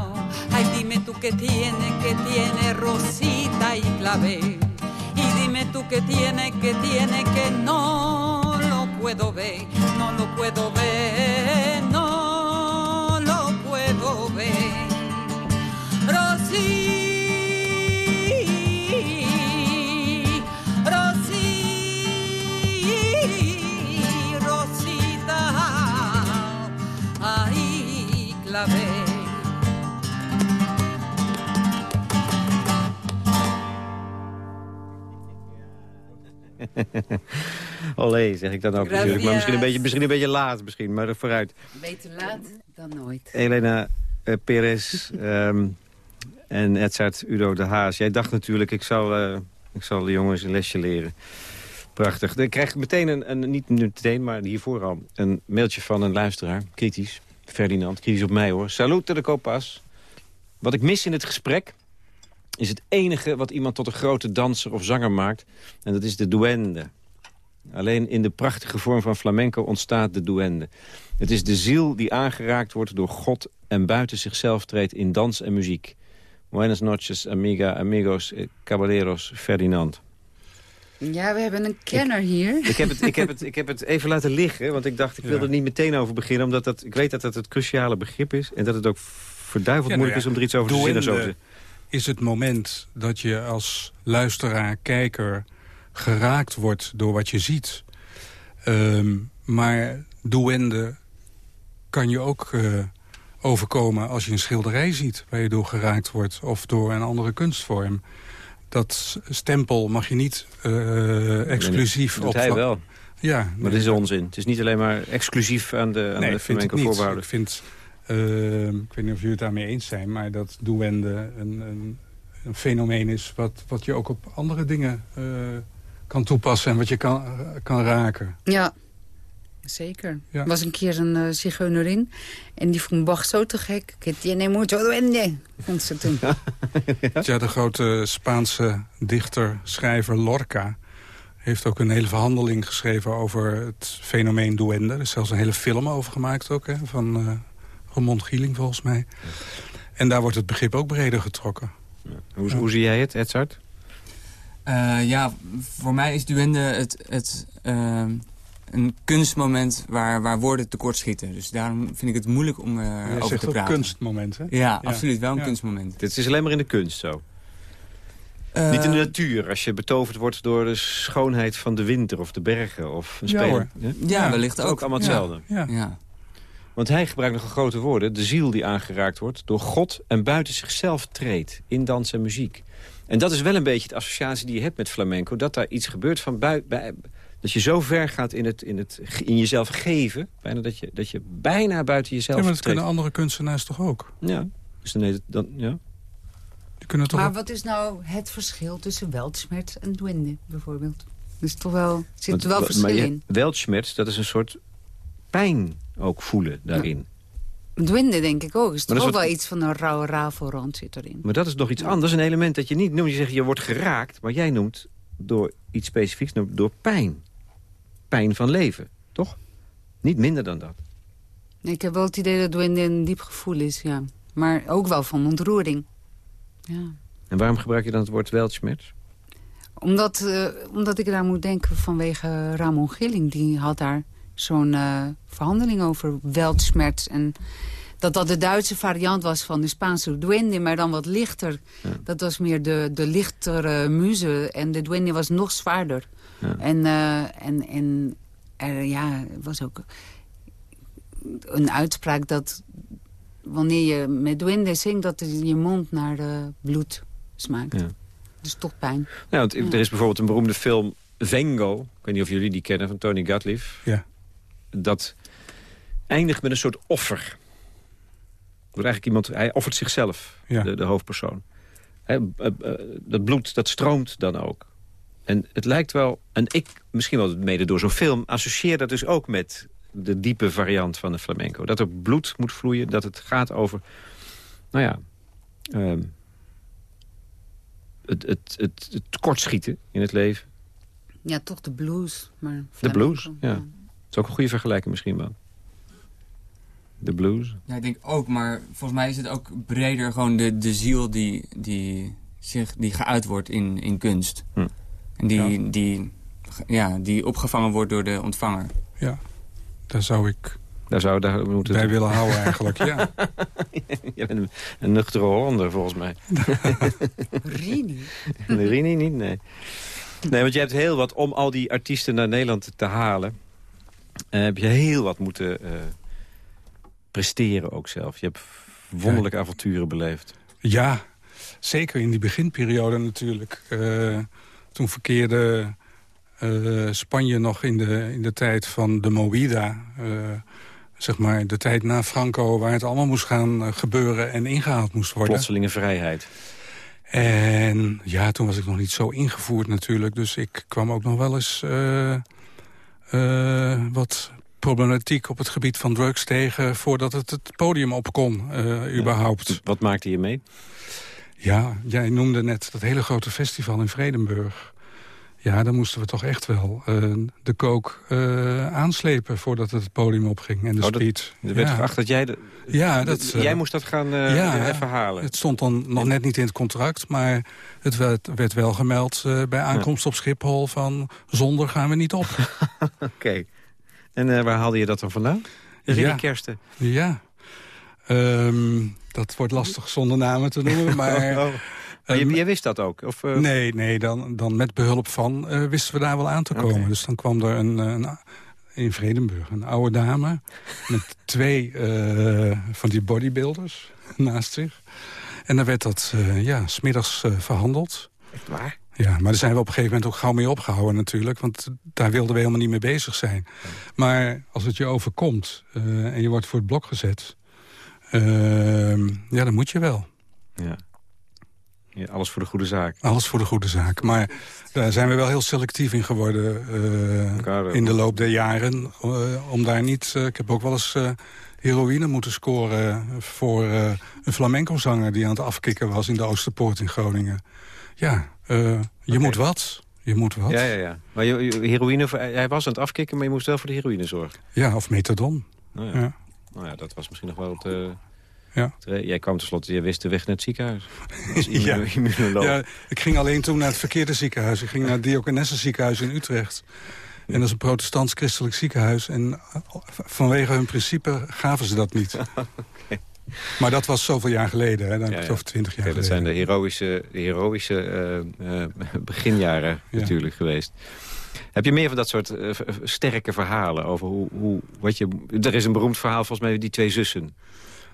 Ay dime tú qué tiene que tiene rosita y clave y dime tú qué tiene que tiene que no puedo ver no lo puedo ver no lo puedo ver Rosy, Rosy, Rosita, ahí clavé. [laughs] Olé, zeg ik dan ook Gracias. natuurlijk. Maar misschien een, beetje, misschien een beetje laat, misschien, maar vooruit. Beter laat dan nooit. Elena eh, Perez [laughs] ehm, en Edzard Udo de Haas. Jij dacht natuurlijk, ik zal, eh, ik zal de jongens een lesje leren. Prachtig. Dan krijg ik meteen, een, een, niet nu meteen, maar hiervoor al... een mailtje van een luisteraar, kritisch. Ferdinand, kritisch op mij hoor. Salute de copas. Wat ik mis in het gesprek is het enige wat iemand tot een grote danser of zanger maakt. En dat is de duende. Alleen in de prachtige vorm van flamenco ontstaat de duende. Het is de ziel die aangeraakt wordt door God en buiten zichzelf treedt in dans en muziek. Buenas noches, amiga, amigos, eh, caballeros, Ferdinand. Ja, we hebben een kenner hier. Ik heb, het, ik, heb het, ik heb het even laten liggen, want ik dacht, ik wil Ja. er niet meteen over beginnen. Omdat dat, ik weet dat dat het cruciale begrip is. En dat het ook verduiveld Ja, nou moeilijk ja, is om er iets over te zinnen. Zo duende te... is het moment dat je als luisteraar, kijker... geraakt wordt door wat je ziet. Ehm, maar duende kan je ook eh, overkomen als je een schilderij ziet... waar je door geraakt wordt, of door een andere kunstvorm. Dat stempel mag je niet eh, exclusief Dat op... hij wel, Ja, maar dat is onzin. Het is niet alleen maar exclusief aan de, aan nee, de flamenco niet. voorbehouden. Ik vind, eh, ik weet niet of jullie het daarmee eens zijn... maar dat duende een, een, een fenomeen is wat, wat je ook op andere dingen eh, kan toepassen... en wat je kan, kan raken. Ja, zeker. Ja. Er was een keer een uh, zigeunerin. En die vond Bach zo te gek. Que tiene mucho duende, vond ze toen. [laughs] Ja, de grote Spaanse dichter, schrijver Lorca... heeft ook een hele verhandeling geschreven over het fenomeen duende. Er is zelfs een hele film over gemaakt ook, hè, van eh Ramon Gieling volgens mij. En daar wordt het begrip ook breder getrokken. Hoe, hoe zie jij het, Edzard? Eh, ja, voor mij is duende het, het, ehm, een kunstmoment waar, waar woorden tekortschieten. Dus daarom vind ik het moeilijk om Je erover zegt te ook praten. kunstmoment, hè? Ja, absoluut. Wel een Ja. kunstmoment. Het is alleen maar in de kunst zo. Eh, Niet in de natuur, als je betoverd wordt door de schoonheid van de winter of de bergen. Of een Ja, speler. hoor. Ja? Ja, Ja, wellicht Het is ook ook. allemaal hetzelfde. Ja. Ja. Want hij gebruikt nog grote woorden. De ziel die aangeraakt wordt door God en buiten zichzelf treedt. In dans en muziek. En dat is wel een beetje de associatie die je hebt met flamenco. Dat daar iets gebeurt van buiten... Dat je zo ver gaat in, het, in, het, in jezelf geven. Bijna dat, je, dat je bijna buiten jezelf Ja, maar dat treedt. kunnen andere kunstenaars toch ook? Ja. Dus dan, dan, ja. Die kunnen toch Maar ook... wat is nou het verschil tussen weltschmerz en duende, bijvoorbeeld? Er is toch wel, zit er wel maar verschil je- in. Weltschmerz, dat is een soort pijn ook voelen daarin. Duende denk ik ook. Is toch ook is wel wat- iets van een rauwe rafelrand zit erin. Maar dat is nog iets anders. Een element dat je niet noemt. Je zegt, je wordt geraakt. Maar jij noemt door iets specifieks, door pijn. Pijn van leven, toch? Niet minder dan dat. Ik heb wel het idee dat duende een diep gevoel is, ja. Maar ook wel van ontroering. Ja. En waarom gebruik je dan het woord weltschmerz? Omdat, eh, omdat ik daar moet denken vanwege Ramon Gilling. Die had daar zo'n eh, verhandeling over weltschmerz. En dat dat de Duitse variant was van de Spaanse duende, maar dan wat lichter. Dat was meer de, de lichtere muze en de duende was nog zwaarder. Ja. En, eh, en, en er ja, was ook een uitspraak dat wanneer je met duende zingt... dat je mond naar bloed smaakt. Ja. Dus toch pijn. Nou, want er is bijvoorbeeld een beroemde film Vengo. Ik weet niet of jullie die kennen, van Tony Gatliff. Ja. Dat eindigt met een soort offer. Er wordt eigenlijk iemand, hij offert zichzelf, Ja. de, de hoofdpersoon. Eh, dat bloed, dat stroomt dan ook. En het lijkt wel, en ik, misschien wel mede door zo'n film... associeer dat dus ook met de diepe variant van de flamenco. Dat er bloed moet vloeien, dat het gaat over... nou ja, ehm, het, het, het, het tekortschieten in het leven. Ja, toch de blues. Maar De blues, ja. Is ook een goede vergelijking misschien wel. De blues. Ja, ik denk ook, maar volgens mij is het ook breder gewoon de, de ziel die, die, zich, die geuit wordt in, in kunst. Hm. En die, die, ja, die opgevangen wordt door de ontvanger. Ja, daar zou ik Daar zou daar moeten... bij willen houden eigenlijk, ja. [laughs] Je bent een, nuchtere Hollander volgens mij. [laughs] Rini. Rini niet, nee. Nee, want je hebt heel wat om al die artiesten naar Nederland te halen. Eh, heb je heel wat moeten eh, presteren ook zelf. Je hebt wonderlijke avonturen beleefd. Ja, zeker in die beginperiode natuurlijk. Eh, toen verkeerde Spanje nog in de, in de tijd van de Movida. eh, zeg maar de tijd na Franco, waar het allemaal moest gaan gebeuren en ingehaald moest worden. Plotselinge vrijheid. En ja, toen was ik nog niet zo ingevoerd natuurlijk. Dus ik kwam ook nog wel eens eh, wat problematiek op het gebied van drugs tegen... voordat het het podium op kon, eh, überhaupt. Wat maakte je mee? Ja, jij noemde net dat hele grote festival in Vredenburg. Ja, daar moesten we toch echt wel eh, de kook aanslepen voordat het het podium opging. En de Oh, speed. Er werd ja. geacht dat jij... De, Ja, dat, jij moest dat gaan ja, even halen. Het stond dan nog net niet in het contract, maar het werd, werd wel gemeld eh, bij aankomst op Schiphol van zonder gaan we niet op. [laughs] Oké. En eh, waar haalde je dat dan vandaan? Rinnie Ja. Kersten. ja. Ehm, dat wordt lastig zonder namen te noemen, [laughs] maar... Oh. Maar je, ehm, jij wist dat ook? Of, eh, Nee, nee dan, dan met behulp van eh, wisten we daar wel aan te komen. Dus dan kwam er een, eh, een, in Vredenburg een oude dame... [laughs] met twee eh, van die bodybuilders naast zich. En dan werd dat eh ja, smiddags eh, verhandeld. Echt waar? Ja, maar daar zijn we op een gegeven moment ook gauw mee opgehouden natuurlijk. Want daar wilden we helemaal niet mee bezig zijn. Maar als het je overkomt eh, en je wordt voor het blok gezet... ehm, ja, dan moet je wel. Ja. ja. Alles voor de goede zaak. Alles voor de goede zaak. Maar daar zijn we wel heel selectief in geworden in de loop der jaren. om daar niet... ik heb ook wel eens heroïne moeten scoren voor eh, een flamenco-zanger... die aan het afkicken was in de Oosterpoort in Groningen. Ja, eh, je moet wat. Je moet wat. Ja, Ja, ja, ja. Maar je, je- heroïne, hij was aan het afkicken, maar je moest wel voor de heroïne zorgen. of methadon. Nou ja. Ja. Nou ja, dat was misschien nog wel te... Ja. Jij kwam tenslotte, je wist de weg naar het ziekenhuis. [laughs] Als Ja. Ja, ik ging alleen toen naar het verkeerde ziekenhuis. Ik ging naar het ziekenhuis in Utrecht. En dat is een protestants-christelijk ziekenhuis. En vanwege hun principe gaven ze dat niet. [laughs] Maar dat was zoveel jaar geleden. Hè. Dan Ja, ja. over twintig jaar Oké, dat geleden. zijn de heroïsche, de heroïsche eh, eh, [laughs] beginjaren Ja. natuurlijk geweest. Heb je meer van dat soort eh, sterke verhalen over hoe, hoe... Wat je, er is een beroemd verhaal volgens mij, die twee zussen.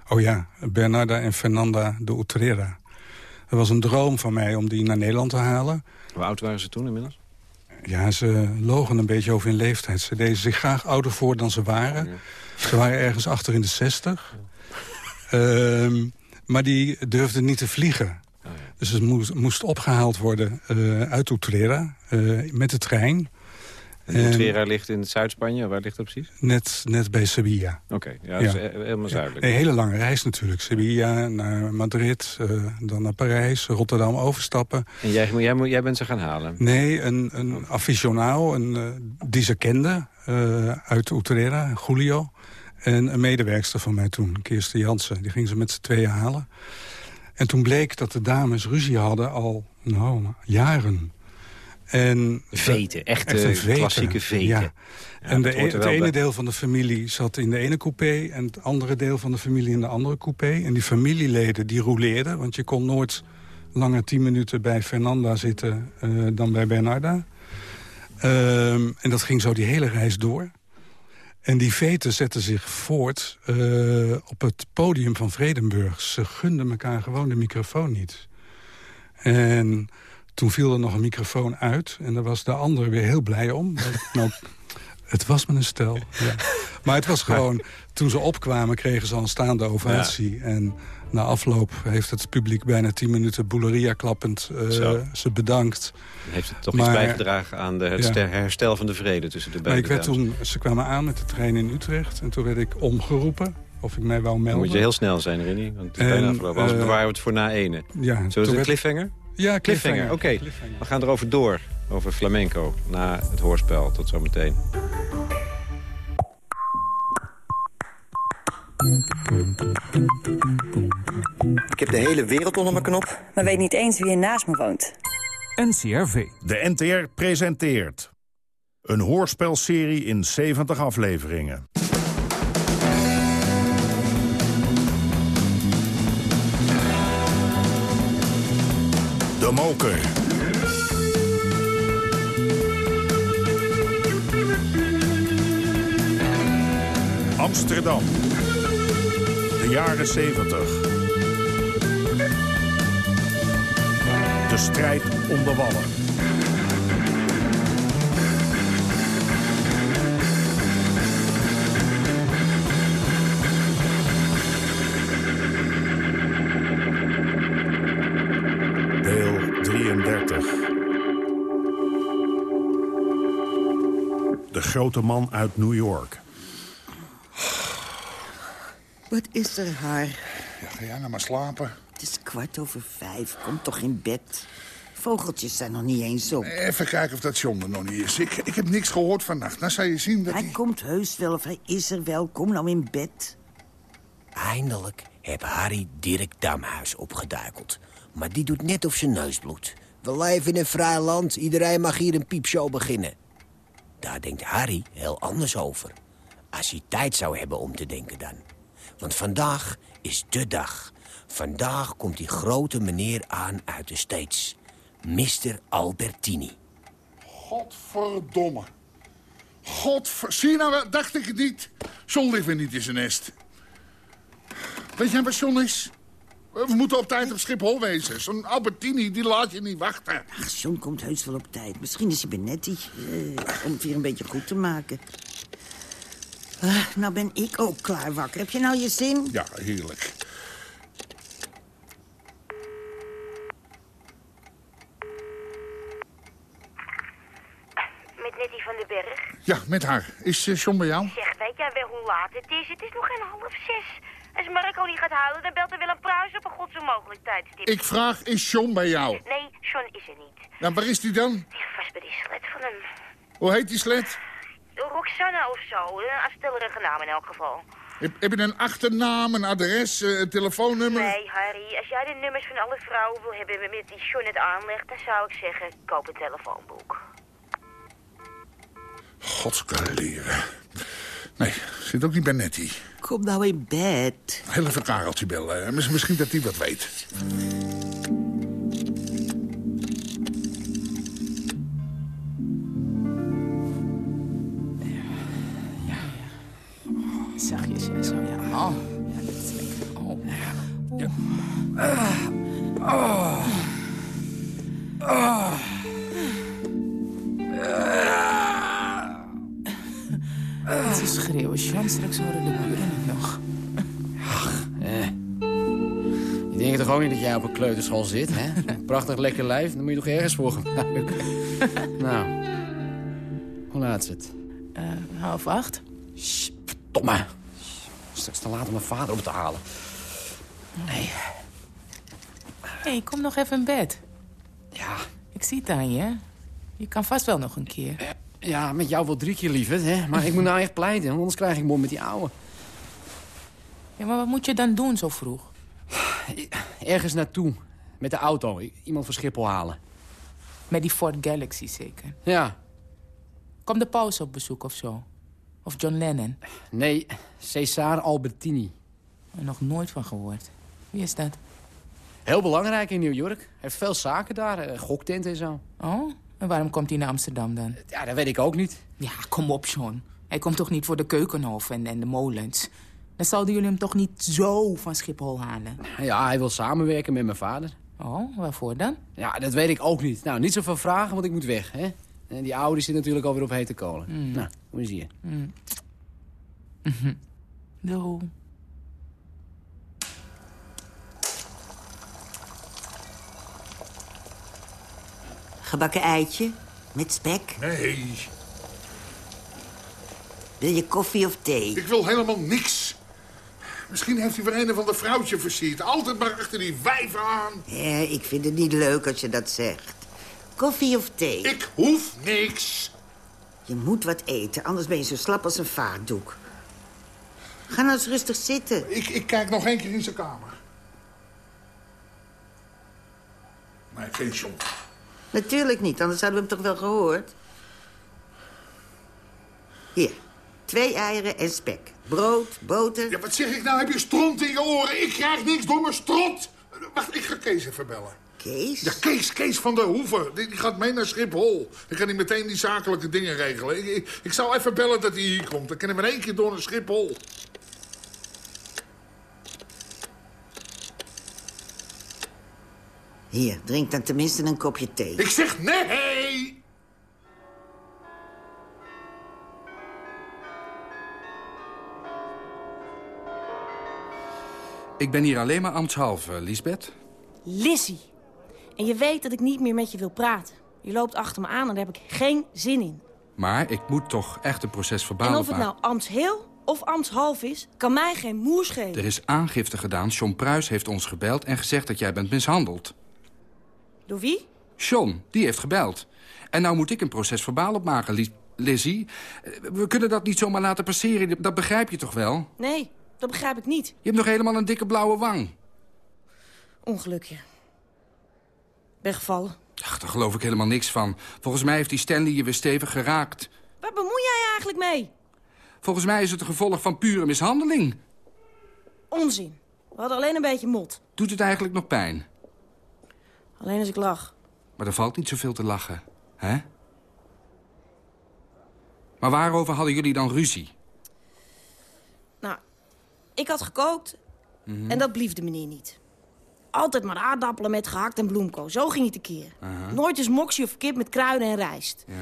Oh ja, Bernarda en Fernanda de Utrera. Het was een droom van mij om die naar Nederland te halen. Hoe oud waren ze toen inmiddels? Ja, ze logen een beetje over hun leeftijd. Ze deden zich graag ouder voor dan ze waren. Ze waren ergens achter in de zestig. Ehm, maar die durfden niet te vliegen. Oh, ja. Dus het moest, moest opgehaald worden eh, uit Utrera eh, met de trein. Utrera ligt in Zuid-Spanje. Waar ligt dat precies? Net, net bij Sevilla. Oké, ja, is helemaal zuidelijk. Een hele lange reis natuurlijk. Sevilla naar Madrid, eh, dan naar Parijs, Rotterdam overstappen. En jij, jij, moet- jij bent ze gaan halen? Nee, een, een aficionado een, eh, die ze kende eh, uit Utrera, Julio. En een medewerkster van mij toen, Kirsten Jansen. Die ging ze met z'n tweeën halen. En toen bleek dat de dames ruzie hadden al nou, jaren. En Veten, echte echt een klassieke veten. Ja. en de, e- het ene bij. deel van de familie zat in de ene coupé... en het andere deel van de familie in de andere coupé. En die familieleden die rouleerden, want je kon nooit langer tien minuten bij Fernanda zitten eh, dan bij Bernarda. Ehm, en dat ging zo die hele reis door. En die veten zetten zich voort eh, op het podium van Vredenburg. Ze gunden elkaar gewoon de microfoon niet. En toen viel er nog een microfoon uit. En daar was de ander weer heel blij om. [laughs] nou, het was me een stel. Ja. Maar het was gewoon... Toen ze opkwamen kregen ze al een staande ovatie. En na afloop heeft het publiek bijna tien minuten boeleria klappend eh, ze bedankt. Heeft het toch Maar- iets bijgedragen aan de, het herstel van de vrede tussen de Maar beide ik werd toen, ze kwamen aan met de trein in Utrecht. En toen werd ik omgeroepen of ik mij wou Dan melden. moet je heel snel zijn, Rini. Want het is En, bijna afgelopen. Anders eh, bewaren we het voor na ene. Ja, toen het een cliffhanger? Ja, Cliffhanger, oké. We gaan erover door, over flamenco, na het hoorspel. Tot zometeen. Ik heb de hele wereld onder mijn knop. maar weet niet eens wie er naast me woont. NCRV. De NTR presenteert. Een hoorspelserie in 70 afleveringen. Amsterdam. De jaren 70. De strijd om de wallen. 33. De grote man uit New York. Wat is er haar? Ja, ga jij nou maar slapen? Het is kwart over vijf. Kom toch in bed. Vogeltjes zijn nog niet eens op. Even kijken of dat John er nog niet is. Ik, ik heb niks gehoord vannacht. Nou zou je zien dat Hij hij... komt heus wel of hij is er wel. Kom nou in bed. Eindelijk heeft Harry Dirk Damhuis opgeduikeld. Maar die doet net of zijn neus bloedt. We leven in een vrij land, iedereen mag hier een piepshow beginnen. Daar denkt Harry heel anders over. Als hij tijd zou hebben om te denken dan. Want vandaag is de dag. Vandaag komt die grote meneer aan uit de States. Mr. Albertini. Godverdomme. Godver... Zie je nou, dacht ik het niet. John ligt weer niet in zijn nest. Weet jij waar John is? We moeten op tijd op Schiphol wezen. Zo'n Albertini, die laat je niet wachten. Ach, John komt heus wel op tijd. Misschien is hij bij Nettie. eh, om het weer een beetje goed te maken. Ah, nou ben ik ook klaar wakker. Heb je nou je zin? Ja, heerlijk. Met Nettie van den Berg. Ja, met haar. Is eh, John bij jou? Zeg, weet jij wel hoe laat het is? Het is nog geen half zes. Als Marco niet gaat huilen, dan belt er Willem Pruis op een god zo mogelijk tijdstip. Ik vraag, is John bij jou? Nee, John is er niet. Nou, waar is die dan? Die vast bij die slet van hem. Hoe heet die slet? Roxanne of zo. Een afstellerige naam in elk geval. Heb, heb je een achternaam, een adres, eh, een telefoonnummer? Nee, Harry, als jij de nummers van alle vrouwen wil hebben met die John het aanlegt, dan zou ik zeggen, koop een telefoonboek. Godskaleren. Nee, zit ook niet bij Nettie. Kom nou in bed. Heel even Kareltje bellen. Miss- Misschien dat hij wat weet. Kleuterschool zit, hè? Prachtig lekker lijf, dan moet je toch ergens voor gebruiken. [laughs] nou, hoe laat is het? Eh, half acht. Domme. Straks te laat om mijn vader op te halen. Nee. Hé, hey, kom nog even in bed. Ja. Ik zie het aan je. Je kan vast wel nog een keer. Ja, met jou wel drie keer lief, hè? Maar ik moet nou echt pleiten, want anders krijg ik mond met die ouwe. Ja, maar wat moet je dan doen zo vroeg? Ergens naartoe. Met de auto. Iemand van Schiphol halen. Met die Ford Galaxy zeker. Ja. Komt de paus op bezoek of zo? Of John Lennon? Nee, Cesar Albertini. Er nog nooit van gehoord. Wie is dat? Heel belangrijk in New York. Hij heeft veel zaken daar, eh, goktent en zo. Oh, en waarom komt hij naar Amsterdam dan? Ja, dat weet ik ook niet. Ja, kom op, John. Hij komt toch niet voor de Keukenhof en, en de molens? Dan zouden jullie hem toch niet zo van Schiphol halen? Ja, hij wil samenwerken met mijn vader. Oh, waarvoor dan? Ja, dat weet ik ook niet. Nou, niet zoveel vragen, want ik moet weg, hè? En die oude zit natuurlijk alweer op hete kolen. Mm. Nou, hoe is hier? Mm. Mhm. Gebakken eitje met spek. Nee, Wil je koffie of thee? ik wil helemaal niks. Misschien heeft hij weer een of ander vrouwtje versierd. Altijd maar achter die wijven aan. Ja, ik vind het niet leuk als je dat zegt. Koffie of thee? Ik hoef niks. Je moet wat eten, anders ben je zo slap als een vaatdoek. Ga nou eens rustig zitten. Ik, ik kijk nog één keer in zijn kamer. Nee, geen John. Natuurlijk niet, anders hadden we hem toch wel gehoord. Hier, twee eieren en spek. Brood, boter. Ja, wat zeg ik nou? Heb je stront in je oren? Ik krijg niks door mijn strot. Wacht, ik ga Kees even bellen. Kees? Ja, Kees, Kees van der Hoeven. Die, die gaat mee naar Schiphol. Dan kan hij meteen die zakelijke dingen regelen. Ik, ik, ik zal even bellen dat hij hier komt. Dan kunnen we in één keer door naar Schiphol. Hier, drink dan tenminste een kopje thee. Ik zeg nee! Ik ben hier alleen maar ambtshalve, Lisbeth. Lissy. En je weet dat ik niet meer met je wil praten. Je loopt achter me aan en daar heb ik geen zin in. Maar ik moet toch echt een proces verbaal en of het nou ambtsheel of ambtshalf is, kan mij geen moer schelen. Er is aangifte gedaan. John Pruis heeft ons gebeld en gezegd dat jij bent mishandeld. Door wie? John, die heeft gebeld. En nou moet ik een proces verbaal opmaken, Lizzie. Eh, We kunnen dat niet zomaar laten passeren, dat begrijp je toch wel? Nee, dat begrijp ik niet. Je hebt nog helemaal een dikke blauwe wang. Ongelukje. Ben gevallen. Ach, daar geloof ik helemaal niks van. Volgens mij heeft die Stanley je weer stevig geraakt. Waar bemoei jij eigenlijk mee? Volgens mij is het een gevolg van pure mishandeling. Onzin. We hadden alleen een beetje mot. Doet het eigenlijk nog pijn? Alleen als ik lach. Maar er valt niet zoveel te lachen, hè? Maar waarover hadden jullie dan ruzie? Ik had gekookt en dat blief de meneer niet. Altijd maar aardappelen met gehakt en bloemkool. Zo ging hij tekeer. Aha. Nooit eens moksie of kip met kruiden en rijst. Ja.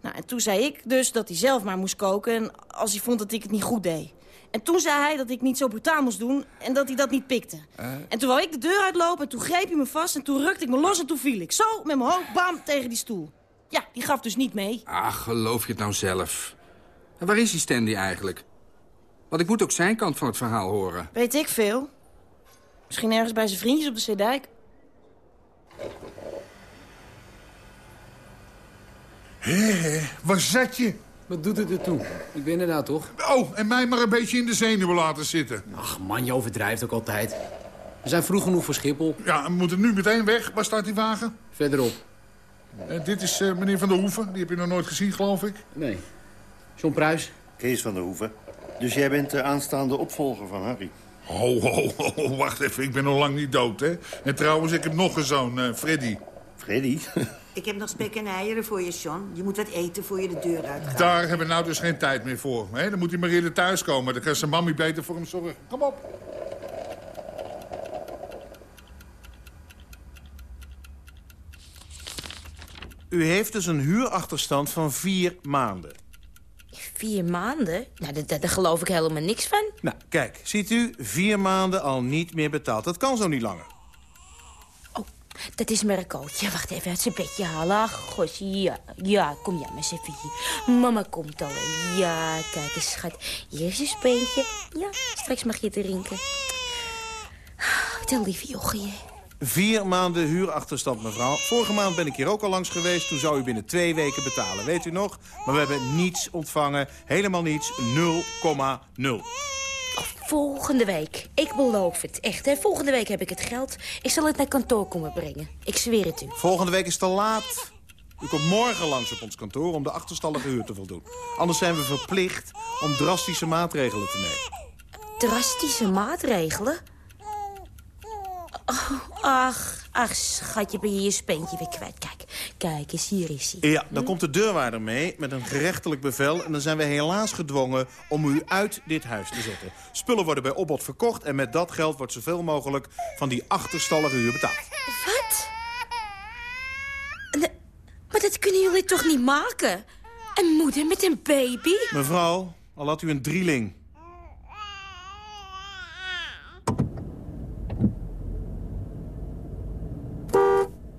Nou, en toen zei ik dus dat hij zelf maar moest koken... En als hij vond dat ik het niet goed deed. En toen zei hij dat ik niet zo brutaal moest doen en dat hij dat niet pikte. En toen wou ik de deur uitlopen en toen greep hij me vast... en toen rukte ik me los en toen viel ik. Zo, met mijn hoofd, bam, tegen die stoel. Ja, die gaf dus niet mee. Ach, geloof je het nou zelf? En waar is die Stanley eigenlijk? Want ik moet ook zijn kant van het verhaal horen. Weet ik veel. Misschien ergens bij zijn vriendjes op de Zeedijk. Hé, waar zat je? Wat doet het ertoe? Ik ben er nou toch? Oh, en mij maar een beetje in de zenuwen laten zitten. Ach man, je overdrijft ook altijd. We zijn vroeg genoeg voor Schiphol. Ja, we moeten nu meteen weg. Waar staat die wagen? Verderop. Eh, dit is eh, meneer Van der Hoeven. Die heb je nog nooit gezien, geloof ik. Nee. John Pruis. Kees van der Hoeven. Dus jij bent de aanstaande opvolger van Harry. Ho, ho, ho, wacht even. Ik ben nog lang niet dood, hè? En trouwens, ik heb nog een zoon, eh, Freddy. Freddy? [laughs] Ik heb nog spek en eieren voor je, John. Je moet wat eten voor je de deur uitgaat. Daar hebben we nou dus geen tijd meer voor. Hè? Dan moet hij maar eerder thuiskomen. Dan kan zijn mammy beter voor hem zorgen. Kom op. U heeft dus een huurachterstand van vier maanden. Vier maanden? Nou, daar, daar, geloof ik helemaal niks van. Nou, kijk, ziet u, vier maanden al niet meer betaald. Dat kan zo niet langer. Dat is Mercootje. Wacht even, uit zijn bedje halen. Ach, gosje, ja. Ja, kom jij maar eens. Mama komt al. Ja, kijk eens, schat. Hier is speentje. Ja, straks mag je drinken. Wat een lieve jochie. Vier maanden huurachterstand, mevrouw. Vorige maand ben ik hier ook al langs geweest. Toen zou u binnen twee weken betalen, weet u nog? Maar we hebben niets ontvangen. Helemaal niets. 0,0. Volgende week. Ik beloof het. Echt, hè. Volgende week heb ik het geld. Ik zal het naar kantoor komen brengen. Ik zweer het u. Volgende week is te laat. U komt morgen langs op ons kantoor om de achterstallige huur te voldoen. Anders zijn we verplicht om drastische maatregelen te nemen. Drastische maatregelen? Oh, ach, ach, schatje, ben je je speentje weer kwijt. Kijk, kijk eens, hier is hij. Ja, dan komt de deurwaarder mee met een gerechtelijk bevel... en dan zijn we helaas gedwongen om u uit dit huis te zetten. Spullen worden bij opbod verkocht... en met dat geld wordt zoveel mogelijk van die achterstallige huur betaald. Wat? Nee, maar dat kunnen jullie toch niet maken? Een moeder met een baby? Mevrouw, al had u een drieling.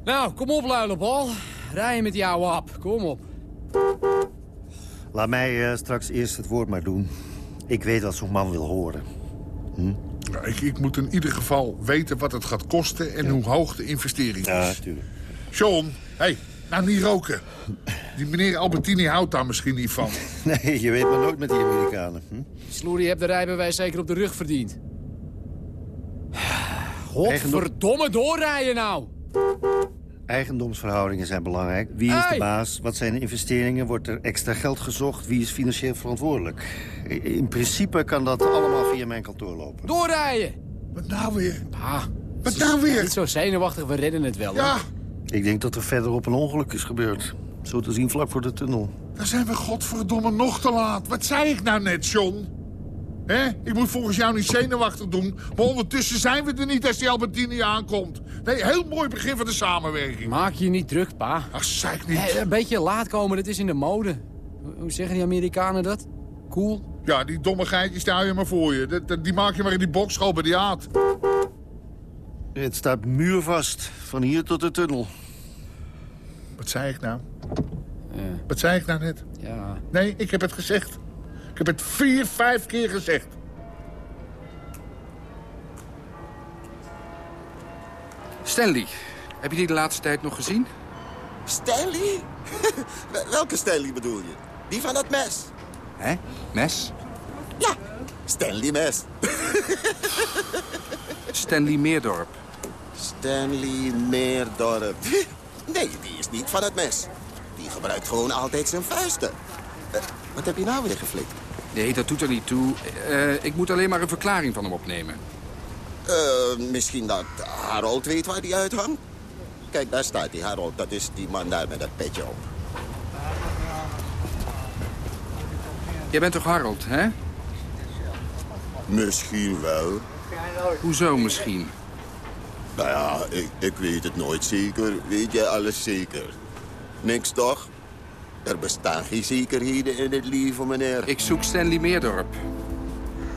Nou, kom op, luilenbal. Rijden met jouw hap. Kom op. Laat mij eh, straks eerst het woord maar doen. Ik weet wat zo'n man wil horen. Hm? Ja, ik, ik moet in ieder geval weten wat het gaat kosten... en hoe hoog de investering is. Ja, natuurlijk. John, hé, hey, nou niet roken. Die meneer Albertini houdt daar misschien niet van. [laughs] Nee, je weet maar nooit met die Amerikanen. Hm? Sloerie hebt de rijbewijs zeker op de rug verdiend. Godverdomme doorrijden nou! Eigendomsverhoudingen zijn belangrijk. Wie is de baas? Wat zijn de investeringen? Wordt er extra geld gezocht? Wie is financieel verantwoordelijk? In principe kan dat allemaal via mijn kantoor lopen. Doorrijden! Wat nou weer? Ah, Wat nou weer? Niet zo zenuwachtig, we redden het wel. Ja, hoor. Ik denk dat er verderop een ongeluk is gebeurd. Zo te zien vlak voor de tunnel. dan zijn we godverdomme nog te laat. Wat zei ik nou net, John? Hè? Ik moet volgens jou niet zenuwachtig doen. Maar ondertussen zijn we er niet als die Albertini aankomt. Nee, heel mooi begin van de samenwerking. Maak je niet druk, pa. Ach, zei ik niet. Hé, een beetje laat komen, dat is in de mode. Hoe- zeggen die Amerikanen dat? Cool. Ja, die domme geitjes, die hou je maar voor je. Dat- dat- Die maak je maar in die bokschool bij die aard. Het staat muurvast, van hier tot de tunnel. Wat zei ik nou? Wat zei ik nou net? Ja. Nee, ik heb het gezegd. Ik heb het vier, vijf keer gezegd. Stanley, heb je die de laatste tijd nog gezien? Stanley? [laughs] Welke Stanley bedoel je? Die van dat mes? Hè? Mes? Ja, Stanley Mes. [laughs] Stanley Meerdorp. Stanley Meerdorp. [laughs] Nee, die is niet van het mes. Die gebruikt gewoon altijd zijn vuisten. Eh, wat heb je nou weer geflikt? Nee, dat doet er niet toe. Eh, ik moet alleen maar een verklaring van hem opnemen. Eh, misschien dat Harold weet waar die uithangt? Kijk, daar staat die Harold. Dat is die man daar met dat petje op. Jij bent toch Harold, hè? Misschien wel. Hoezo misschien? Nou ja, ik, ik weet het nooit zeker. Weet jij alles zeker? Niks toch? Er bestaan geen zekerheden in het leven, meneer. Ik zoek Stanley Meerdorp.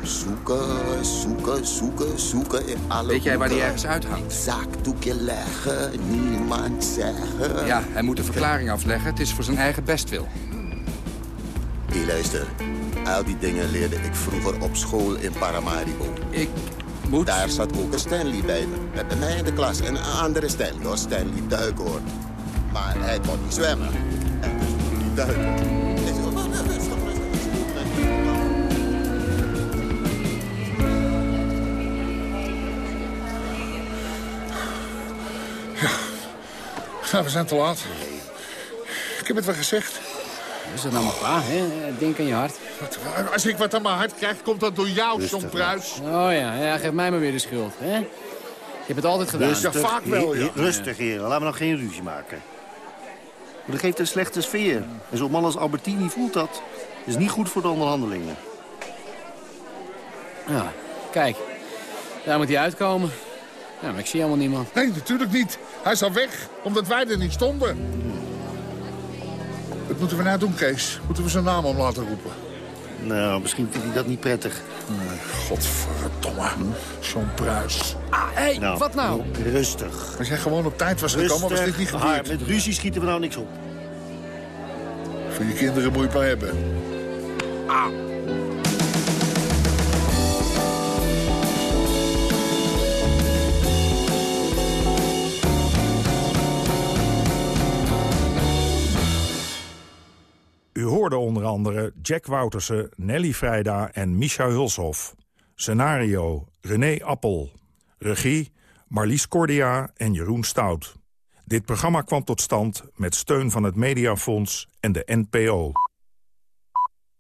Zoeken, zoeken, zoeken, zoeken in alle Weet jij waar die ergens uithangt? Zakdoekje leggen, niemand zeggen. Ja, hij moet een verklaring afleggen. Het is voor zijn eigen bestwil. Hé, luister. Al die dingen leerde ik vroeger op school in Paramaribo. Ik moet... Daar zat ook een Stanley bij me. Met bij mij in de klas. En een andere Stanley was Stanley Duikhoorn. Maar hij kon niet zwemmen. Rustig, rustig. Nou, we zijn te laat. Ik heb het wel gezegd. Is dat nou maar pa, hè? Denk aan je hart. Wat- Als ik wat aan mijn hart krijg, komt dat door jou, John Pruis. Oh ja, ja, geef mij maar weer de schuld, hè? Je hebt het altijd gedaan. Ja, vaak wel, ja. Rustig, heren. Laten we nog geen ruzie maken. Maar dat geeft een slechte sfeer. En zo'n man als Albertini voelt dat. Dat is niet goed voor de onderhandelingen. Ja, kijk. Daar moet hij uitkomen. Ja, maar ik zie helemaal niemand. Nee, natuurlijk niet. Hij is al weg, omdat wij er niet stonden. Wat moeten we nou doen, Kees? Moeten we zijn naam om laten roepen? Nou, misschien vindt hij dat niet prettig. Nee, godverdomme. John Pruis. Ah, hé, hey, wat nou? Rustig. Als jij gewoon op tijd was gekomen, was dit niet Rustig. gebeurd. Haar, met ruzie schieten we nou niks op. Voor je kinderen moet je het maar hebben. U hoorde onder andere Jack Woutersen, Nelly Vrijda en Misha Hulshoff. Scenario René Appel. Regie Marlies Cordia en Jeroen Stout. Dit programma kwam tot stand met steun van het Mediafonds en de NPO.